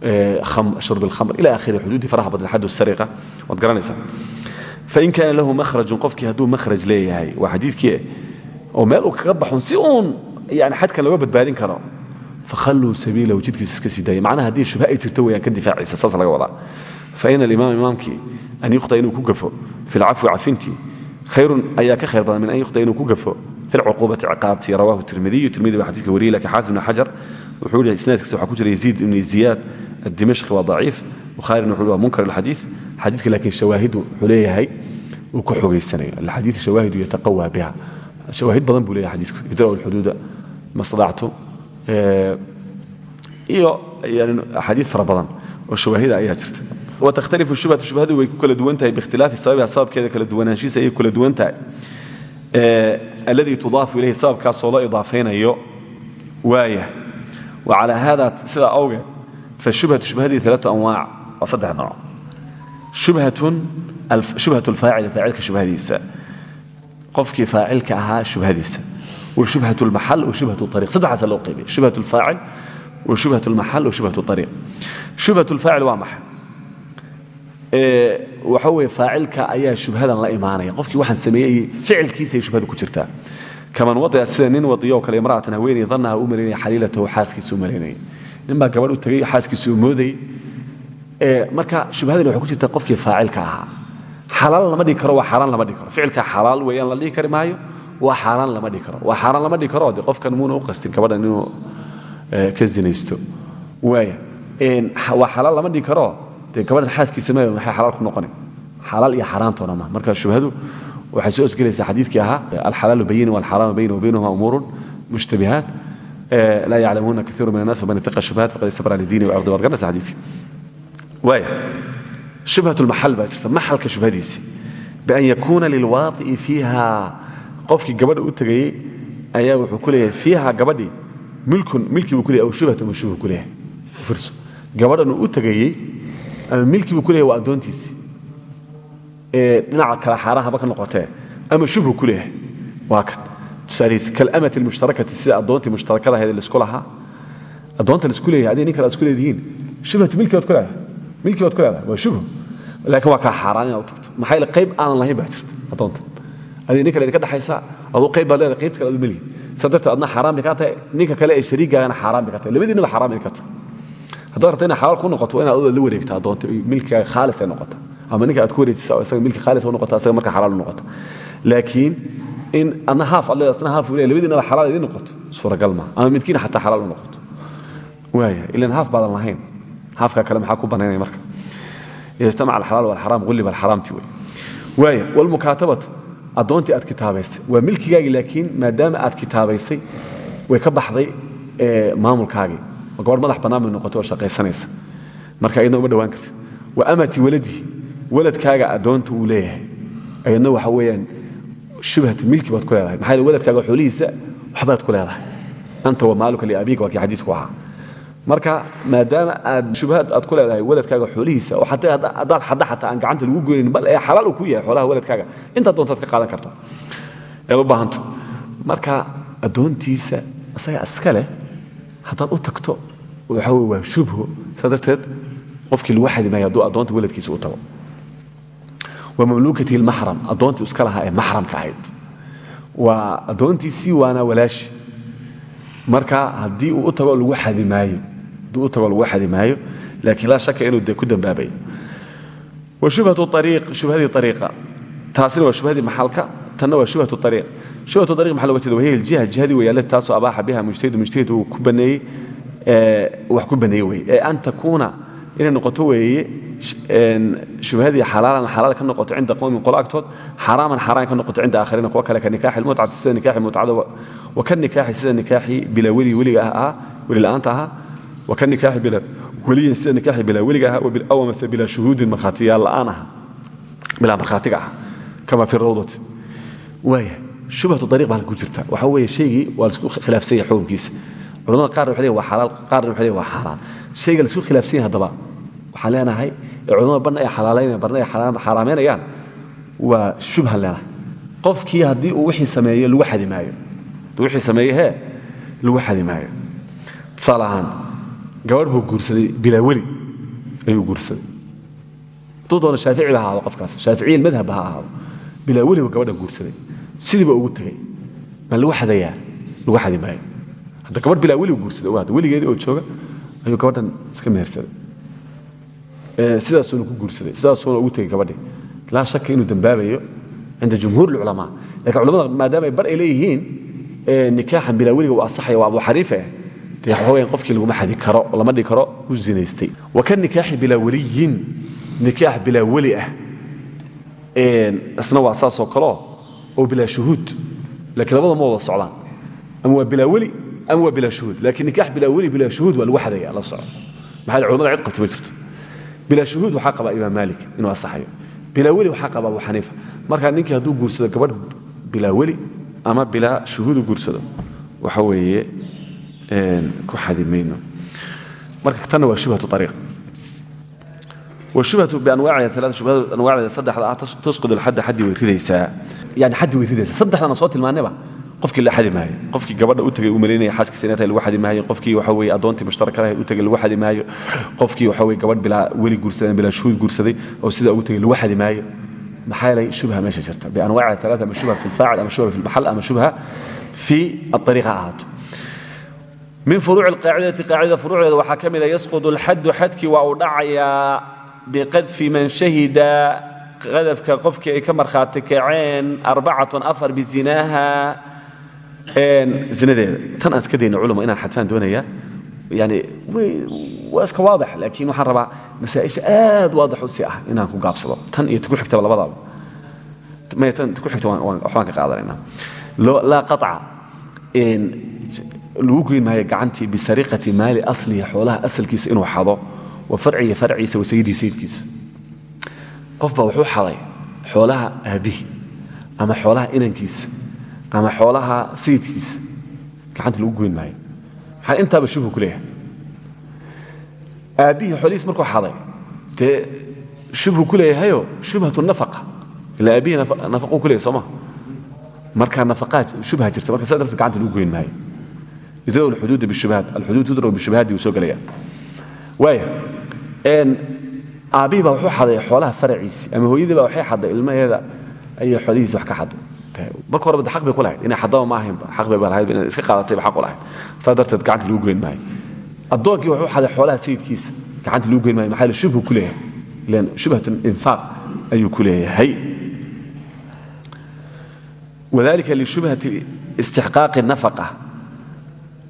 eh, shurb alkhamr ila akhiri xuduuddii faraha badan xad sariqa waad garanaysaa fain kaana lahu mahrajun qofkii hadduu mahraj leeyahay waa xadiidkii oo meel uu kaga baxon si uun yani xadkan looga badbaadin karo fakhalluu sabiilahu jidkiisa iska sii daaya macnaha haddii shubha ay jirto weyaan ka difaacaysa saas laga wadaa faina alimaam imaamkii an yukhta inuu ku gafo fi lcafwi cafintii khayrun ayaa ka khayr badan min an yukhta inuu ku gafo fi lcuquubati ciqaabtii rawahu tirmidiyu tirmidi baa xadidka wariyay laakiin xaafid ibn xajar wuxuu yihi isnaadkiisa waxaa ku jira yaziid ibn ziyaad addimashqi waa daciif bukhaarina wuxuu waa munkar alxadiid xadiidka laakiin shawaahidu wuxuu leeyahay uu ku xogaysanayo alxadiid shawaahidu yataqawaa biha. Shawaahid badan buu leeyahay xadiidku. Idra'u lxuduuda ma stadactu iyo axaadiid fara badan oo shawaahida ayaa jirta. Watakhtalifu shubhatu shubhadu way ku kala duwan tahay biikhtilaafi sababiha sababkeeda kala duwanaanshiisa ayay kala duwan tahay. Alladii tudaafu ilayhi sababkaasoo loo idaafaynayo waaya wa calaa haada sidaa awgeed fashubhatu shubhadii alaatu anwaac waa saddex nooc shubhat lfaacil faacilka shubhadiisa qofkii faacilka ahaa shubhadiisa washubhat lmaxal washubhat ariiq saddexaasa loo qaybiya shubhat lfaacil washubhat lmaxal washubhat ariiq shubhat lfaacil waa maxay waxa weye faacilka ayaa shubhadan la imaanaya qofkii waxaan sameeyey ficilkiisay shubhadu ku jirtaa kaman wadaya sida nin wadiyo kale imra'atan haweeney dannaha u malaynaya xaliilatahu xaaskiisa u malaynayay nin baa gabadh u tegey xaaskiisa u moodayey marka shubhadani waxay ku jirtaa qofkii faacilka ahaa. Xalaal lama dhigi karo waa xaaraan lama dhigi karo. Ficilka xalaal weeyaan la dhihi kari maayo waa xaaraan lama dhigi karo. Waa xaaraan lama dhigi karo de qofkan muuna u qastin gabadhan inuu ka zinaysto. Waaya waa xalaal lama dhigi karo. Dee gabadhan xaaskiisa ma maxay xalaal ku noqoni xalaal iyo xaaraantoona ma. Marka shubhadu waxay soo osgelaysaa xadiidkii ahaa alxalaalu bayin walxaraamu bayna wabaynahuma umuurun mushtabihaat. Laa yaclamuuna kaiiru min annas faman ittaqa shubahat faqad istabra lidiini waardi waad garanaysa xadiidkii lmaxal baa jirta maxalka shubhadiisi. Bian yakuuna lilwaai'i fiiha. Qofkii gabadha u tegayey ayaa wuxuu ku leeyahay fiiha gabadhii milkun milkii buu ku leeyahy aw shubhatun wa shubhu ku leeyahay. Firso gabadhan uu u tegayey ama milkii buu ku leeyahay waa addoontiisii ee dhinaca kale xaaraan haba ka noqotee ama shubhu ku leeyahay. Waa kan. Tusaalihiisi kalamati almushtarakati sida addoontii mushtarakada milkii baad ku leedahay waa shubhu laakiin waa kaa xaaraan inaad tagto. Maxaa yeele qayb aanan lahayn baa jirta addoontan. Adiga nin kale idinka dhexaysa aduu qayb baad leedahay qaybta kale saa darteed adna xaaraan bay kaa tahay. Ninka kale ee shariigaagana xaaraan bay ka tahay. Labadiinaba xaaraan bay ka tahay. Haddaad rabto inay ku noqoto inaad adooda la wareegta addoonta milkigaaga khaalis ay noqota ama ninka aad ku wareejisa isaga milki khaalis u noqota isaga marka xalaal u noqota laakiin in adna haaf ad asna haaf u labadiinaba xalaal idin noqoto. Suuragal ma ama midkiina xataa xalaal u noqoto. Waaya ilan haaf baadan lahayn haafka kale maxaa ku banaynaya marka? Ijtamaca alxalaal walxaraam gulliba alxaraamti wey. Waaya walmukaatabatu addoontii aad kitaabaysay. Waa milkigaagii laakiin maadaama aad kitaabaysay way ka baxday maamulkaagii oo gabadh madax bannaan bay noqotay oo shaqaysanaysa. Marka ayadna uma dhowaan kartid. Wa amati waladihi waladkaaga addoonta uu leeyahay. Ayadna waxa weeyaan shubhati milki baad ku leedahay. Maxaa yeele waladkaaga xoolihiisa waxbaad ku leedahay. Anta wa maaluka liabiika waa kii xadiidku ahaa marka maadaama aad shubhaad aad ku leedahay waladkaaga xoolihiisa oo haddaad xadda xataa aan gacanta lagu goynin bal ee xalaal ku yahay xoolaha waladkaaga intaad doontaad ka qaadan karta eed u baahanto marka addoontiisa isaga iska leh u tagto waxa wey waa shubho saa qofkii lagu xadi maayo hadduu addoonta waladkiisa u tago. Wa mamluukatihi lmaxram addoontii iska lahaa ee maxramka ahayd. Waa addoontiisii waana walaashi marka haddii uu u tago lagu xadi maayo hadduu u tago lagu xadi maayo laakiin laa shaka inuu dee ku dambaabayo wa shubhatu ariiq shubhadii ariiqa taasina waa shubhadii maxalka tanna waa shubhatu ariiq shubhatu ariiq maxaa loga jeeda wahiya aljiha jihadii weyaale taasoo abaaxa biha mujtahidu mujtahid uu ku baneeyey wax ku baneeye weye ee an takuuna inay noqoto weeye shubhadii xalaalan xalaal ka noqoto cinda qowmin qolo agtood xaraaman xaraan ka noqoto cinda aakhariina kuwa kale ka nikaaxi lmutcati sida nikaaxi mutcada wa ka nikaaxi sida nikaaxi bilaa weli weliga ahaa weli la'aanta ahaa weliyin sida nikaaxi bilaa weliga ahaa aw amase bilaa shuhuudin markhaatiyaal la'aan aha bilaa markhaatiga ah kama fi rawdati. Waaya shubhatu ariiq baa halka ku jirta. Waxaa weeye shaygii waa la isku khilaafsan yahay xukunkiisa. Culamada qaarna waxay leeyihiin waa xalaal. Qaarna waxay leeyihiin waa xaaraan shayga la isku khilaafsan yahay haddaba waxaan leenahay ee culamada barna ay xalaalaynayaan barna ay xaaraamaynayaan waa shubhan leenahay. Qofkii haddii uu wixii sameeyo lagu xadi maayo hadduu wixii sameeye hee lagu xadi maayo tusaale ahaan gabadh buu guursaday bilaa weli ayuu guursaday. Hadduu doono shaafici ba ha qofkaas shaaficiya madhab ha ahaado gabadha guursaday. Sidiiba ugu tegey ma lagu xadayaa? Lagu xadi maayo. Hadda weli guursaday ogaada weligeedii oo jooga ayuu gabadhan iska mehersaday sidaasuuna ku guursaday sidaasuuna ugu tegey gabadhii. Laa shaka inuu dembaabayo cinda jumhuur اlculamaa laakiin culamada maadaama bar ay leeyihiin nikaaxan bilaa uu asaxaya waa abu xaniife dee waxa weyan qofkii laguma xadi karo lama dhigi karo u zinaystay. Wa ka nikaaxi bilaa weliyin nikaax bilaa weli ah. Isna waa saasoo kaleo oo bilaa shuhuud. Lakiin labada ma wada socdaan. Ama waa bilaa weli ama waa bilaa shuhuud. Lakiin nikaax bilaa weli bilaa shuhuud waa lagu xadaya la soco maxaa culamada cid qabta ma jirto. Bilaa shuhuud waxaa qabaa imaam maalik inuu asaxayo bilaa weli waxaa qaba abu xaniifa. Markaa ninkii hadduu guursado gabadh bilaa weli ama bilaa shuhuudu guursado waxa weeye ku xadi mayno marka tanna waa shubhatu ariiq washubhatu bianwaaciha shubhadu anwaacdeeda saddexda ah tasqud alxadda xaddii way ridaysaa. Yani xaddii way ridaysaa. Saddexdana soo tilmaanayba qofkii la xadi maayo qofkii gabadha u tagay u malaynaya xaaskiisa inay tahay lagu xadi maayo qofkii waxa weeye addoontii mushtarakada ahayd u tagay lagu xadi maayo qofkii waxa weye gabadh bilaa weli guursaday bilaa shuhuud guursaday oo sidaa ugu tagay lagu xadi maayo maxaa yeelay shubha meesha jirta bianwaaciha alaa ama shubha fi lfaacil ama shubha fi lmaxal ama shubha fi aariiq ha ahaato min furuuci alqaacidati qaacidada furuucdeeda waxaa ka mida yasqudu alxaddu xadkii waa uu dhacayaa biqadfi man shahida qadafka qofkii ay ka markhaati kaceen arbacatun afar bizinaaha zinadeeda. Tan aan iska dayno culama inaan xadfaan doonaya yani waa iska waadix laakiin waxaan rabaa masaaisha aad waadix u sii ah inaan ku gaabsado. Tan iyo ku xigtaba labadaba maya tan ku xigta waxbaan ka qaadanayna laa qaطca lagu goyn maayo gacantii bisariqati maali aslihi xoolaha asalkiisa inuu xado wa farcihi farciisa wa sayidii sayidkiisa qof baa wuxuu xaday xoolaha aabbihi ama xoolaha inankiisa ama xoolaha sayidkiisa gacanta lagu goyn maayo. Maxaa intaaba shubhu ku leeyahay? Markuu xaday dee shubhu ku shubhatu nafaqa. Ila aabbihii nafaquu ku sooma marka nafaqaa shubha jirta marka saa gacanta lagu goyn bishubahaat alxuduud tudraw bishubahaati wuu soo gelaya waaya aabbihii baa wuxuu xaday xoolaha faraciisi ama hooyadii baa waxay xadday ilmaheeda ayay xoolihiisi wax ka xadday marka horeba de aq bay ku lahayd inay xadaba ma ahaynba aq bay ba lahayd inay iska qaadatayba xaq u lahayd saa darteed gacanta lagu goyn maayo addoonkii wuxuu xaday xoolaha sayidkiisa gacanta lagu goyn maayo maxaa yeele shubhu ku leeyahay ilan shubhat infaaq ayuu ku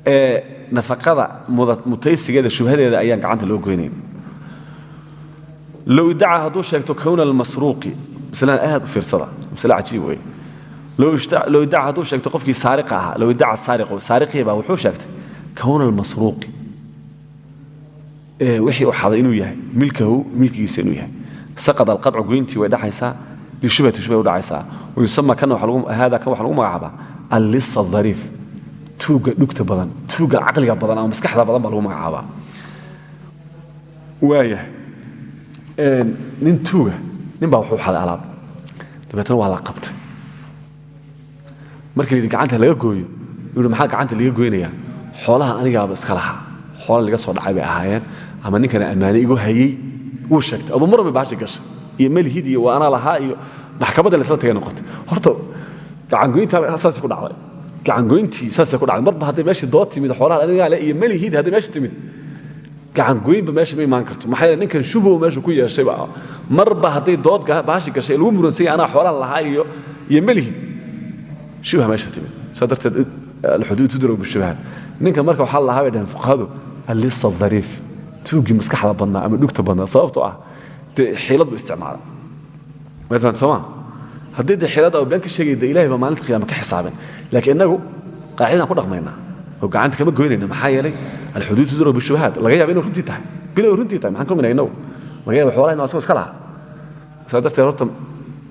ee nafaqada mutaysigeeda shubhadeeda ayaan gacanta loo goynayn. Low iddaca hadduu sheegto kowna almasruuqi masladan aad u fiirsada masle cajiib wey low iddaca hadduu sheegto qofkii saariqa ahaa low iddaca saariqu saariqii baa wuxuu sheegtay kowna almasruuqi. Wixii u xaday inuu yahay milkahu milkigiisa inuu yahay. Saqad alqadcu goyntii way dhacaysaa lishubhati shubhay u dhacaysaa. Wayusama kana hada kan waxa lagu magacaabaa allisa adariif tuugga dhugta badan tuugga caqliga badan ama maskaxda badan baa lagu magacaabaa. Waaya nin tuuga nin baa wuxuu xaday alaab. Dabeetna waa la qabtay. Markii la yidhi gacanta laga gooyo. Yuu maxaa gacanta laga goynayaa xoolaha anigaaba iska lahaa. Xoola laga soo dhacay bay ahaayeen ama ninkana ammaane igu hayey wuu sheegtay aduu mar bay baashi gashay iyo melhid iyo waa anaa lahaa iyo maxkamadda laysla tagay noqotay. Horta gacangoyntaa saasay ku dhacday gacangoyntii saasay ku dhacday. Marba hadday meeshii dood timid xoolaha anigaa le iyo melhid hadday meesha timid gacangoynba meesha ma imaan karto. Maxaa ninkan shubhow meesha ku yeeshayba marba hadday dood baashi gashay lagu muransanya anaa xoolaan lahaa iyo iyo melhid shubha meesha timid. Saa darteed alxuduud tudraw bishubahaat ninka marka waxaa lahaa bay dhaheen fuqahadu allisa dhariif maskaxda badnaa ama dhugta badnaa sababtoo ah dee buu isticmaala maatan sooma haddii dee xiilada oo been de ilahay baa maalinta qiyama ka xisaabin. Laakiin innagu qaacidaan ku dhaqmaynaa oo gacanta kama goynayna maxaa yeelay alxuduud tudraw bishubahaat laga yaaba inay runtii tahay. Bilow runtii tahay maxaan ka minay laga yaaba xoolaha inu iska lahaa. Saa horta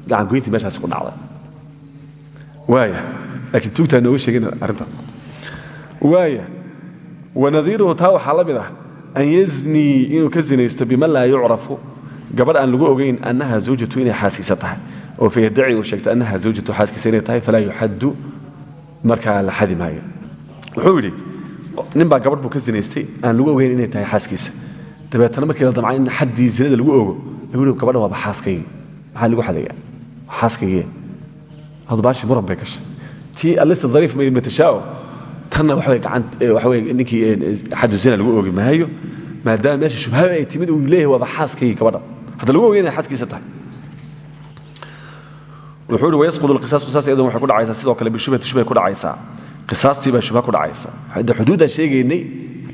gacangoyntii meeshaasi ku dhacday. Waaya laakiin tuugtaa nooga sheegin arrinta waaya wanadiiruhu taa waxaa la mid ah an yaznii inuu ka zinaysto biman laa yucrafu. Gabadh aan lagu ogayn annaha zawjatu inay xaaskiisa tahay oo fayadaci uu sheegto annaha zawjatu xaaskiisa inay tahay falaa yuxaddu markaa la xadi maayo. Wuxuu yidhi nin baa gabadh buu ka zinaystay aan lagu ogayn inay tahay xaaskiisa. Dabeetana markii la damca in xaddii zinada lagu ogo lagu yihi gabadha waaba xaaskaygi maxaa lagu xadaya? Xaaskaygiye hadbaashi muran bay gashay. Tii alista dariif ma matashaao tanna waxa gacan waxa wey ninkii xaddu zina lagu ogi maayo maadaama meesha shubhaba ay timid uu leeyahay waaba xaaskaygi gabadha hadda lagu ogay inay xaaskiisa tahay wuxuu ihi wayasqudu lqisaas qisaas iyaduna waxay ku dhacaysaa. Sidoo kale bishubhati shubhay ku dhacaysaa. Qisaastii baa shubha ku dhacaysa hadda xuduuddaan sheegaynay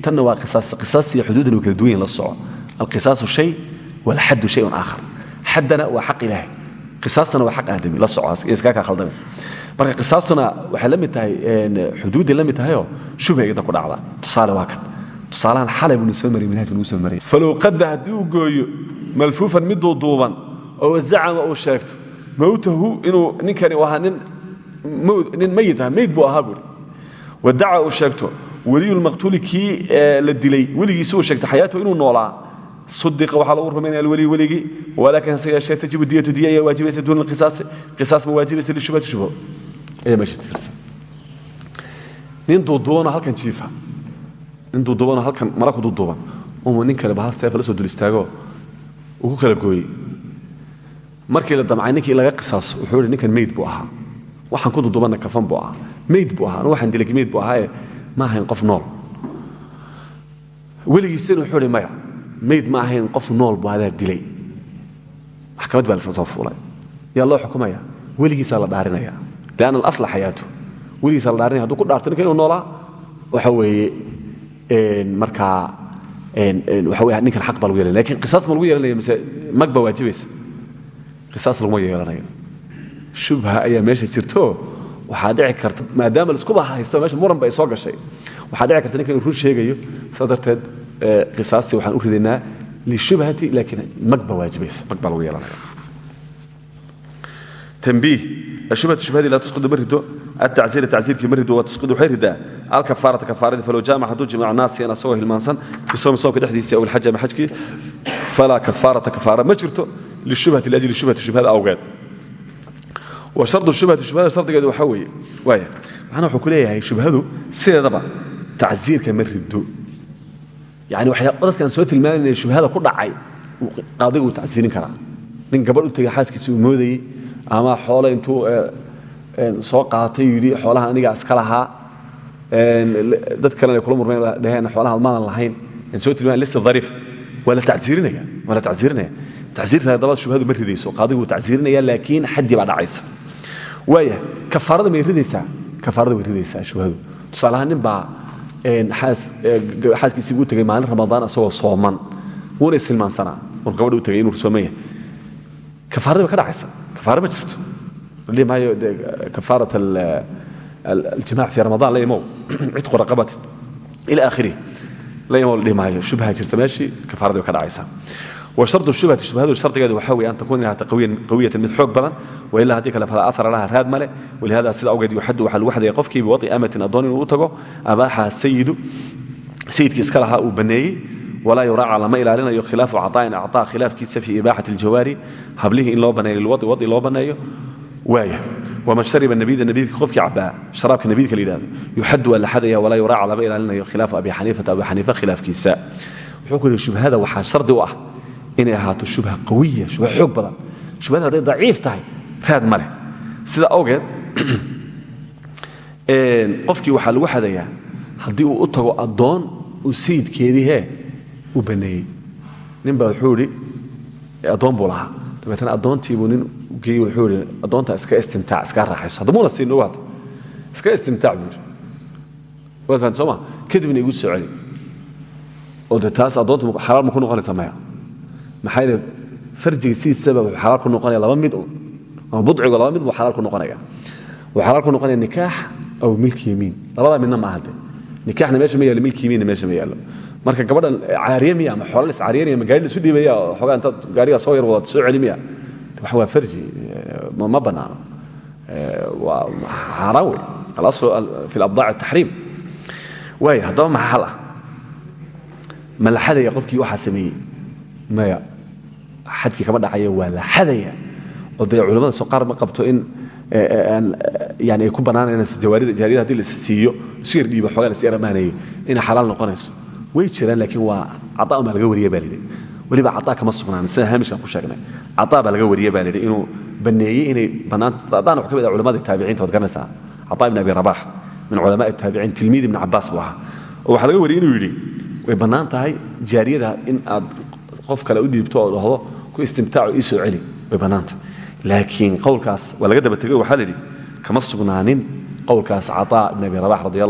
tanna waa qisaas qisaas iyo xuduudan way kala duwan yihiin la soco alqisaasu shay walxaddu shayun aakhar. Xaddana waa xaq ilaahay. Qisaastana waa xaq aadami la soco iskaa kaa khaldame marka qisaastuna waxay la tahay xuduuddii la mid tahayoo shubha ku dhacda tusaale waa kan. Tusaalahan xalay buu soo mariyay manhajka nagu soo gooyo malfuufan mid duuduuban oo zacama uu sheegto mowtahu inuu ninkani ahaa nin mayit ah meyd buu ahaa buuri wadaca uu sheegto weliyulmaqtuuli kii la dilay weligiisi uu sheegtay xayaatahu inuu noolaa. Sudiqa waxaa lagu rumaynaya alweli weligii walaakin hase yeeshee tajibu diyatu diya ayaa waajibaysa duuna alqisaasi qisaas ma waajibaysa lishubhati shubho ayaa meesha jirta nin duuduubanoo halkan jiifa. Nin duuduubanoo halkan mara ku duuduuban. Umu nin kale bahal seefa la soo dul istaagoo uu kala gooyey markii la damcay ninkii laga qisaaso wuxuu ihi ninkan meyd buu ahaa. Waxaan ku dudubanna kafan buu ahaa. Meyd buu ahaa. Waxaan dilay meyd buu ahaaye ma ahayn qof nool. Weligiisina wuxuu ihi maya meyd ma ahayn qof nool buu adaa dilay. Maxkamad baa lasla soo fuulay. Yaa loo xukumaya? Weligiisaa la dhaarinaya. Lianna alasla xayaatu. Weligiisaa la dhaarinaya. Haduu ku dhaarto ninka inuu noolaa waxa weeye markaa waxa wey ninkan xaq baa lagu yeelanaya laakiin qisaas ma lagu yeelanaya mise mag waajibaysa qisaas laguma yeelanayo shubha ayaa meesha jirto waxaa dhici karta maadaama laiskuba haysto meesha muran ba ay soo gashay waxaa dhici karta ninka inuu run sheegayo saa darteed qisaastii waxaan u ridaynaa lishubhati laakiin mag baa waajibaysa mag baa lagu yeelanaya تنبيه الشبهة الشبهة لا تسقط مرده التعزير التعزير كمرده وتسقط حرده الكفارة كفارة فلو جامع حدود جمع الناس أنا سوى المانسان في صوم صوم كدحديسي أو الحج ما حجكي فلا كفارة كفارة ما iubaaubaaubaaubageed waa weye manaa wuxuu ku leeyahay shubhadu sideedaba tacsiirka ma rido yani dadkaan soo tilmaamayna shubhada ku dhacay qaadiga uu tacsiirin karaa nin gabadh u tegay xaaskiisa uu moodayey ama xoole intuu soo qaatay yidhi xoolaha aniga iska lahaa dad kalena ay kula murmeen dheheen xoolaha maadan lahayn soo tilmaamay lisa dhariif waa la tacsiirinaya tacsiirta haddaba shubhadu ma ridayso qaadigu wuu tacsiirinaya laakiin xaddi baa dhacaysa waaya kafaarada may ridaysaa kafaarada way ridaysaa shubhadu tusaale ahaan nin baa xaas xaaskiisii ugu tegay maalin ramadaan isagoo sooman wuuna isilmaansanaa markuu gabadha u tegay inuu sooman yahay kafaarada bay ka dhacaysa kafaara ma jirto dhihi maayo kafaarat aljimac fi ramadaan la imow cidqu raqabati ila aakhirih la imow la dhihi maayo shubha jirta meeshii kafaarada bay ka dhacaysaa وشرط الشبهة الشبهة الشرط قد وحوي أن تكون إنها قوية قوية من حوق بدن وإلا هذيك فلا أثر لها راد ملء ولهذا السيد أوجد يحد وحل وحد يقفك بوطي أمة أضون وطقه أباحها السيد سيد كيسكلها وبنيه ولا يراعى على ما إلى لنا خلاف عطاء أعطاء خلاف كيس في إباحة الجواري حبله إن لو بني للوضي وضي لو بني وايه ومن شرب النبيذ النبيذ خفك عباء شرابك النبيذ كالإلهي يحد ولا حديا ولا يراعى على ما إلى لنا خلاف أبي حنيفة أبي حنيفة خلاف كيساء وحكم الشبه هذا وحا شرط وأه inay ahaato shubha qawiya shubha xoog badan. Shubhada hadday daciif tahay raad ma leh. Sida awgeed qofkii waxaa lagu xadayaa haddii uu u tago addoon uu sayidkeedii hee u baneeyey. Nin baa wuxuu idhi addoon buu lahaa. Dabeetana addoontiibuu nin geeyey wuxuu idhi addoonta iska istimtaac iska raaxayso. Hadda muuna siin ogaata iska istimtaac buu idhi waad kadibna igu soo celi. Oo de taas addoonta ku noqonaysa maya maxaa farjiga sidiisaba wuxuu xalaal ku noqonaya laba mid un ama budcigu laba mid buu xalaal ku noqonaya. Wuxuu xalaal ku noqonaya nikaax aw milki yamiin. Labadaa midna ma ahade nikaaxna meesha ma yaallo milki yamiinna meesha ma yaallo. Marka gabadhan caariye miya ama xoolal iscaariyanaya ma gaari la isu dhiibaya oo xoogaa intaad gaarigaa soo yar wadaad soo celi miya? Wax waa farji ma bannaano waa xaaraan wey alaslu fi labdaac ataxriim waaya haddaba maxaa xal ah? Ma la xadaya qofkii waxaa sameeyey maya xadkii kama dhacaya waa la xadaya. Oo dee culamada soo qaar ma qabto in yani ay ku bannaanayaan jaariyada haddii la siiyo isu yar dhiiba xoogaa las yaramaaneeyo inay xalaal noqonayso. Way jiraan laakiin waa cadaa baa laga wariya baa lidhi weliba kama sugnaan sida haamishaan ku sheegnay. Cadaa baa laga wariya baa inuu banneeyey inay bannaanta cadaana wax ka mid ah culamada taabiciinta waad garanaysaa. Cadaa ibn abi rabax min culamaai taabiciin tilmiid ibn cabaas buu ahaa. Oo laga wariyey inuu yidhi way bannaan tahay jaariyada in aad qof kale u dhiibto oo dhahdo ku istimtaaco ii soo celi way bannaanta laakiin qowlkaas waa laga daba tegey waxaa layidhi kama sugnaanin qowlkaas caطaa ibn abi rabax radi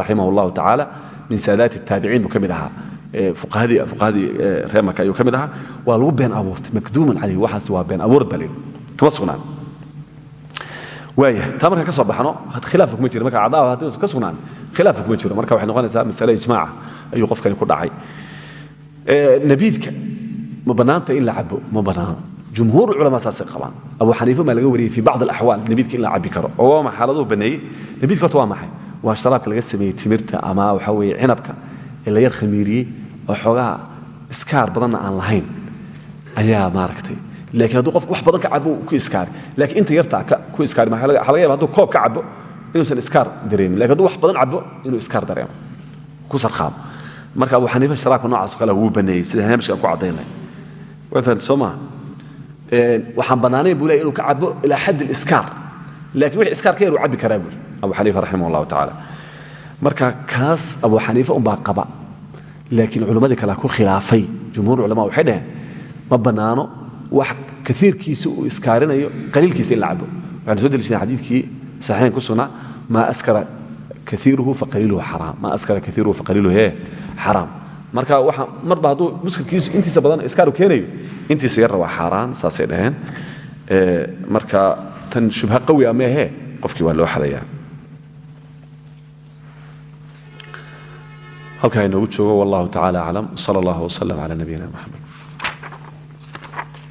raximah اllahu tacaala min saadaati taabiciin buu ka mid ahaa. Eh, fuqahadii eh, reer maka ayuu ka mid ahaa. Waa lagu been abuurtay makduuman calayh waxaas waa been abuurad baa layidhi kama sugnaan waaya taa marka ka soo baxno khilaafka kuma jiro marka cadaa haddii uusan ka sugnaan khilaafka kuma jiro. Marka waxay noqonaysaa masale ijmaaca ayuu qofkani ku dhacay. Eh, nabiidka ma bannaanta in la cabo? Ma bannaano jumhuur culama saasay qabaan. Abu xaniifa maa laga wariyey fi bacd alaxwaal nabiidka in la cabi karo. Oo waa ma xaaladuhu baneeyey. Nabiidka horta waa maxay? Waa sharaabka laga sameeyey timirta ama waxa weeye cinabka ee la yar khamiiriyey oo xoogaa iskaar badanna aan lahayn. Ayaa maaragtay. Laakiin hadduu qofku wax badan ka cabo ku iskaari laakiin inta yarta ku iskaari waxaa laga yaba hadduu koob ka cabo inuusan iskaar dareemin? Lakin hadduu marka abu xaniifa sharaabka noocaas kale wuu baneeyey. Sida haamishka aan ku caddaynay? way bannaanayn buu ley inuu ka cabo ilaa xadd aliskaar laakiin wixii iskaar ka yar uu cabbi karaa buuri abu xaniifa raximah allahu marka kaas abu xaniifa unbaa qaba laakiin culimmadii kale ku khilaafay jumhuur culama waxay dhaheen ma bannaano wax kaiirkiisa uu iskaarinayo qaliilkiisa la cabo waxaynu soo delishnay xadiidkii saxiixayn ku sugnaa maa askara kaiiruhu faqaliiluhu xaraam maa askara kaiiruhu faqaliiluhu hee xaraam marka waxa marba hadduu muskilkiisu intiisa badan iskaaru keenayo intiisa yarna waa xaaraan saasay dhaheen. Marka tan shubha qawi a meehee qofkii waa loo xadayaa halkaa inoogu joogo wallahu tacala aclam sal allah wslm nabiyina moxamed